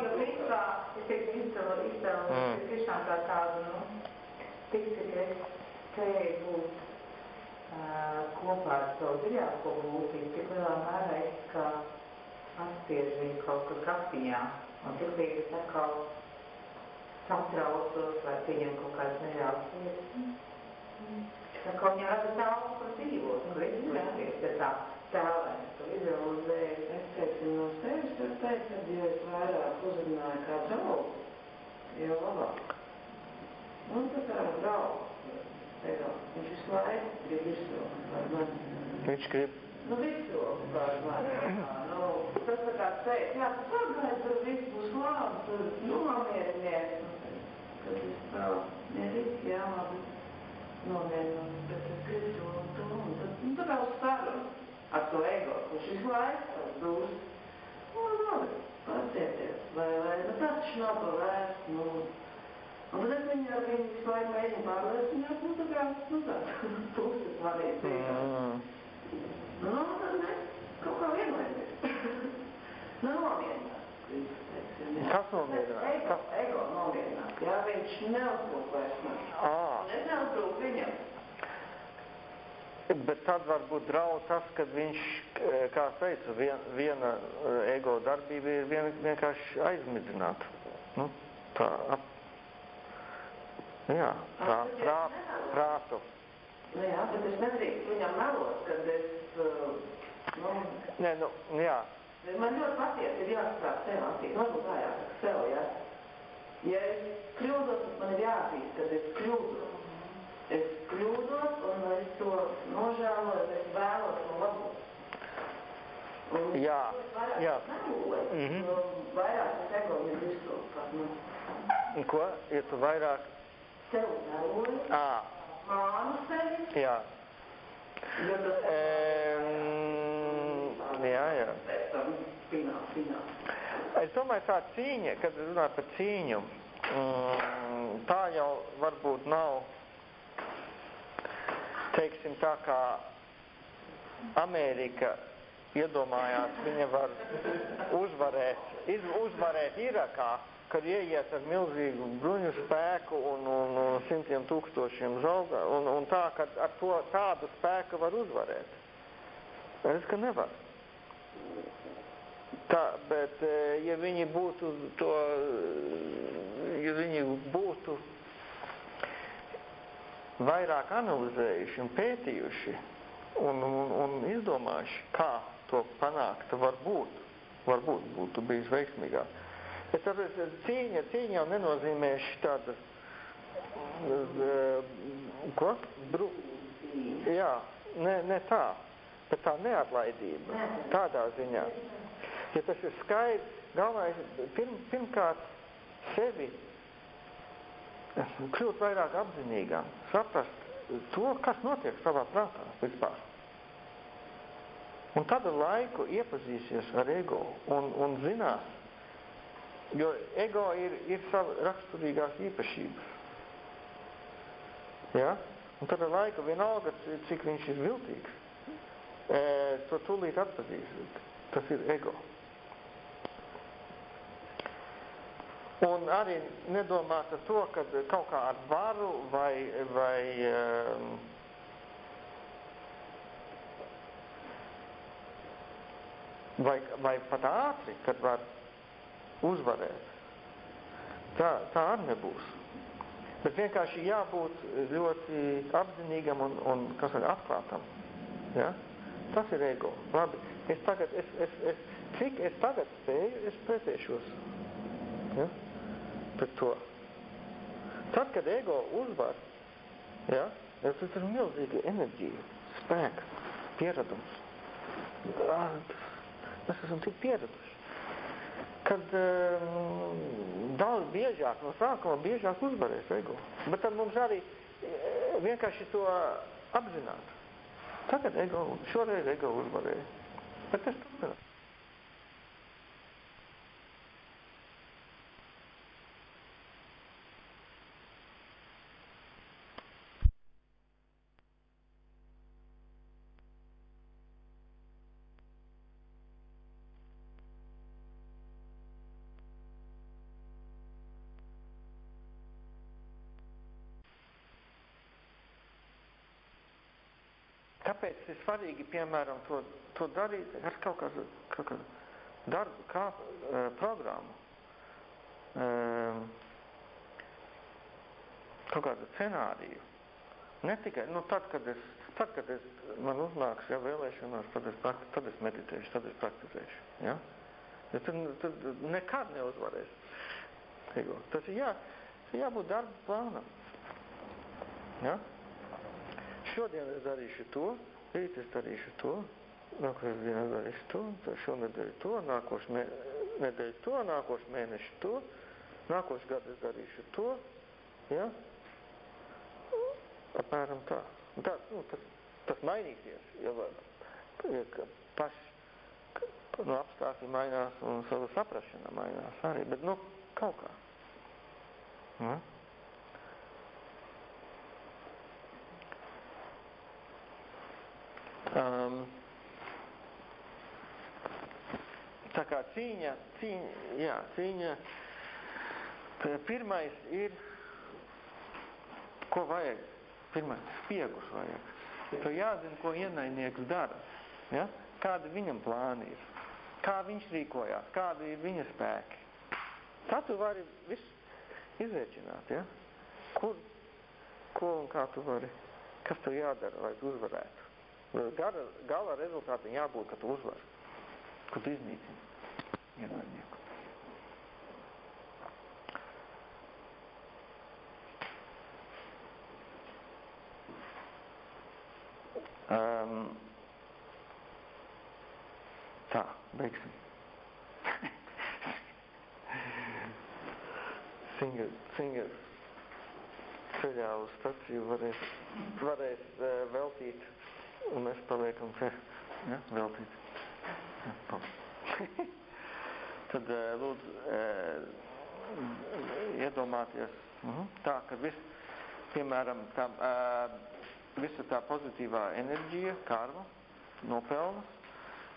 S3: teiktu, izcēlu, izcēlu,
S1: Mm.
S3: mm. tiešām kā tādu, nu, tik, cik es spēju būt uh, kopā ar savu dziļāko būtību, tik lielā mērā es kā atspiežu viņu kaut kur kapiņā, un tik līdz es atkal satraucos vai pieņem kaut kādas nereālas lietas. Tā kā viņa rada tālu, kur dzīvot, kur es skaties, ja tā tēlēns, to vizualizēju.
S5: Es teiktu, no sevis var teikt, ka, ja es vairāk uzrunāju kā draugu, jo labāk. Un tā kā draugs, ego, viņš visu laiku grib virsroku par mani.
S1: Viņš grib.
S5: Nu, virsroku par mani. Nu, tas tā kā teikt, jā, tu pagaidi, tur viss būs labi, tur, nu, nomierinies. Kad es tā, nerīt, jā, labi, nomierinos, bet es gribu to un to, un tad, nu, tā kā uz sarunu ar to ego, kurš visu laiku tas dūs. Nu, labi, pacieties, vai, vai, nu, tas taču nav pa vērts, nu. Un tad es viņu ar viņu visu laiku mēģinu pārliecināt, nu, tā kā, nu, tā, puses vienkārši.
S1: Mm.
S5: Nu, tad mēs kaut kā vienojamies. nu, nomierināt.
S1: Kas nomierināt?
S5: Ego, ego nomierināt. Jā, viņš neuzbruk vairs man.
S1: Ā,
S5: Un es neuzbruku viņam.
S1: Bet tad var būt draudz tas, ka viņš, eh, kā teicu, vien, viena eh, ego darbība ir vien, vienkārši aizmidzināt. Nu, tā, ap, jā, prā, prā, prātu.
S5: Nu, jā, bet es nedrīkstu viņam melot, kad es, uh, nu,
S1: Nē, nu, jā,
S5: Man ļoti patiesi ir jāsprāk sev acīs. Varbūt tā jāsaka sev, jā. Ja es kļūdos, man ir jāatzīst, kad es kļūdos. Es kļūdos un es to nožēloju, es vēlos to labot. Un
S1: Jā, jā.
S5: meloju,
S1: Mhm.
S5: jo vairāk es ego ir virsroku par nu.
S1: Ko, ja tu vairāk,
S5: Sev meloju,
S1: ā,
S5: mānu sevi,
S1: jā,
S5: jo tas
S1: Ehm, jā, jā.
S5: pēc tam spinā, spinā.
S1: Es domāju, tā cīņa, kad runā par cīņu, mm, tā jau varbūt nav, teiksim tā kā Amerika iedomājās, viņa var uzvarēt, iz, uzvarēt Irakā, kad ieiet ar milzīgu bruņu spēku un, un, un simtiem tūkstošiem žauga, un, un tā, ka ar to tādu spēku var uzvarēt. Es, ka nevar. Tā, bet eh, ja viņi būtu to, ja viņi būtu vairāk analizējuši un pētījuši un, un, un izdomājuši, kā to panākt, varbūt, varbūt būtu bijis veiksmīgāk. Bet tāpēc cīņa, cīņa jau nenozīmē tāda, ko? Bru, jā, ne, ne tā, bet tā neatlaidība, tādā ziņā. Ja tas ir skaidrs, galvenais, pirm, pirmkārt, sevi kļūt vairāk apzinīgām, saprast to, kas notiek savā prātā vispār. Un tad ar laiku iepazīsies ar ego un, un zinās, jo ego ir, ir sava raksturīgās īpašības. Ja? Un tad ar laiku vienalga, cik viņš ir viltīgs, e, to tūlīt atpazīs. Tas ir ego. Un arī nedomāt ar to, ka kaut kā ar varu vai, vai um, vai, vai pat ātri, kad var uzvarēt. Tā, tā arī nebūs. Bet vienkārši jābūt ļoti apzinīgam un, un kas ir atklātam. Ja? Tas ir ego. Labi, es tagad, es, es, es, cik es tagad spēju, es pretēšos. Ja? Pret to. Tad, kad ego uzvar, Ja? Tas ir milzīga enerģija, spēka, pieredums. Mēs esam tik pieraduši. Kad um, daudz biežāk, no sākuma biežāk uzvarēs ego. Bet tad mums arī vienkārši to apzināt. Tagad ego, šoreiz ego uzvarēja. Bet tas turpinās. Kāpēc ir svarīgi, piemēram, to, to darīt ar kaut kādu, kaut kādu darbu, kā uh, programmu, uh, kaut kādu scenāriju. Ne tikai, nu tad, kad es, tad, kad es, man uznāks, ja, vēlēšanās, tad es, tad es meditēšu, tad es praktizēšu, ja? Ja tad, tad nekad neuzvarēs. Tas ir jā, jābūt darba plānam. Ja? Šodien es darīšu to, rīt es darīšu to, nākošais dienā darīšu to, šonedēļ to, nākošu mē, nedēļu to, nākošu mēnešu to, nākošu gadu es darīšu to, ja? Apmēram tā. tā nu, tas, tas mainīsies, ja ja paši nu, apstākļi mainās un savu saprašana mainās arī, bet nu, kaut kā. Ja? Um, tā kā cīņa, cīņa, jā, cīņa, pirmais ir, ko vajag, pirmais, spiegus vajag. Tu jāzina, ko ienaidnieks dara, ja? kādi viņam plāni ir, kā viņš rīkojās, kādi ir viņa spēki. Tā tu vari visu izrēķināt, ja? Kur, ko un kā tu vari, kas tev jādara, lai tu uzvarētu. Gara, gala rezultātam jābūt, ka tu uzvar, ka tu iznīcini ienaidnieku. Um, tā, beigsim. Singa, singa ceļā uz staciju varēs, varēs uh, veltīt un mēs paliekam te, ja, veltīt. Ja, Tad lūdzu iedomāties mhm, tā, ka viss, piemēram, tā, visa tā pozitīvā enerģija, karma, nopelnas,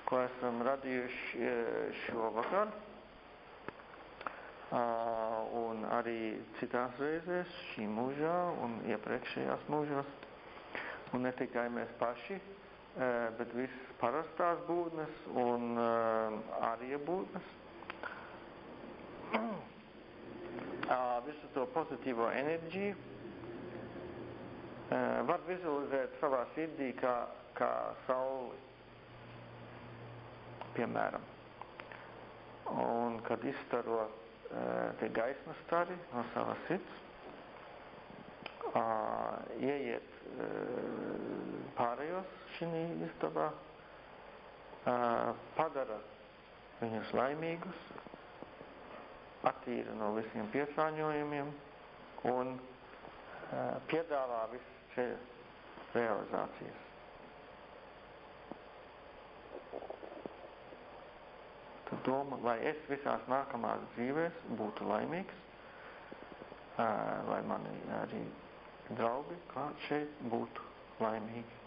S1: ko esam radījuši šovakar, un arī citās reizēs, šī mūžā un iepriekšējās mūžās, un ne tikai mēs paši, bet visas parastās būtnes un ārija būtnes. Visu to pozitīvo enerģiju var vizualizēt savā sirdī kā, kā sauli, piemēram. Un kad izstaro tie gaismas stari no savas sirds, ieiet pārējos šī istabā, padara viņus laimīgus, attīra no visiem piesāņojumiem. Un piedāvā visas ceļa realizācijas. Tad doma, lai es visās nākamās dzīvēs būtu laimīgs, lai mani arī draugi, kā šeit būtu laimīgi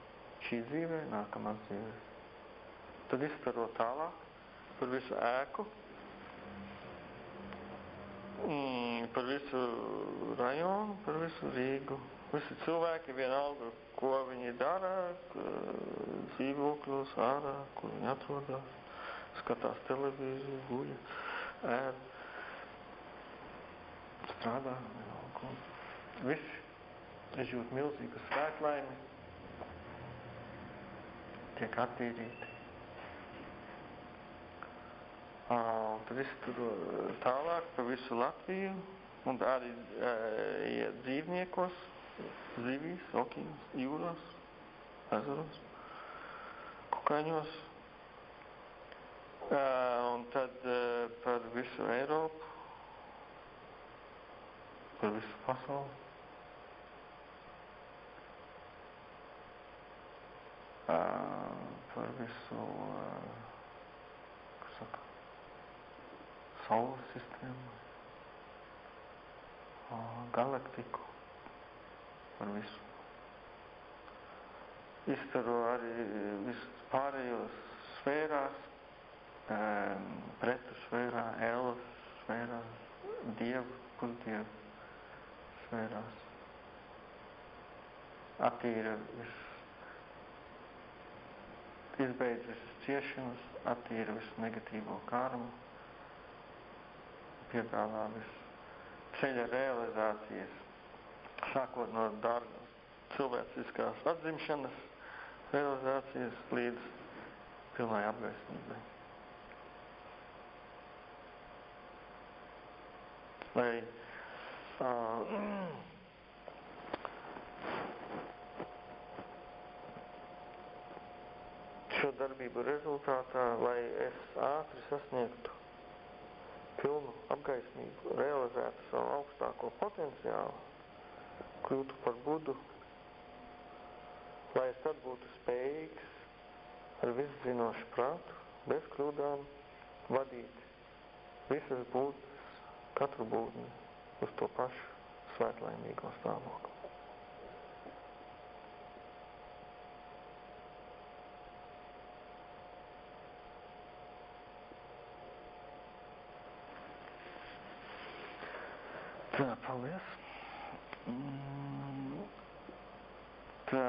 S1: šī dzīvē, nākamā dzīvē. Tad izstarot tālāk par visu ēku, mm, par visu rajonu, par visu Rīgu. Visi cilvēki vienalga, ko viņi dara, dzīvokļos, ārā, kur viņi atrodas, skatās televīziju, guļ, ēd, strādā, vienalga. Visi izjūt milzīgu svētlaimi, tiek attīrīti. Uh, tad es tur tālāk pa visu Latviju un arī ja dzīvniekos, zivīs, okeānos, jūros, ezeros, kukaiņos. Uh, un tad par visu Eiropu, par visu pasauli. Par visu, uh, kas saka, saules sistēmu, galaktiku, par visu. Izstaru arī visus pārējos sfērās, pretu sfērā, elvas sfērā, dievu, pusdievu sfērās. Attīra visu izbeidz visas ciešanas, attīra visu negatīvo karmu, piedāvā visu ceļa realizācijas, sākot no darba cilvēciskās atzimšanas realizācijas līdz pilnai apgaismībai. Lai uh, šo darbību rezultātā, lai es ātri sasniegtu pilnu apgaismību, realizētu savu augstāko potenciālu, kļūtu par budu, lai es tad būtu spējīgs ar viszinošu prātu, bez kļūdām, vadīt visas būtnes, katru būtni uz to pašu svētlaimīgo stāvokli. Tā, paldies. Tā,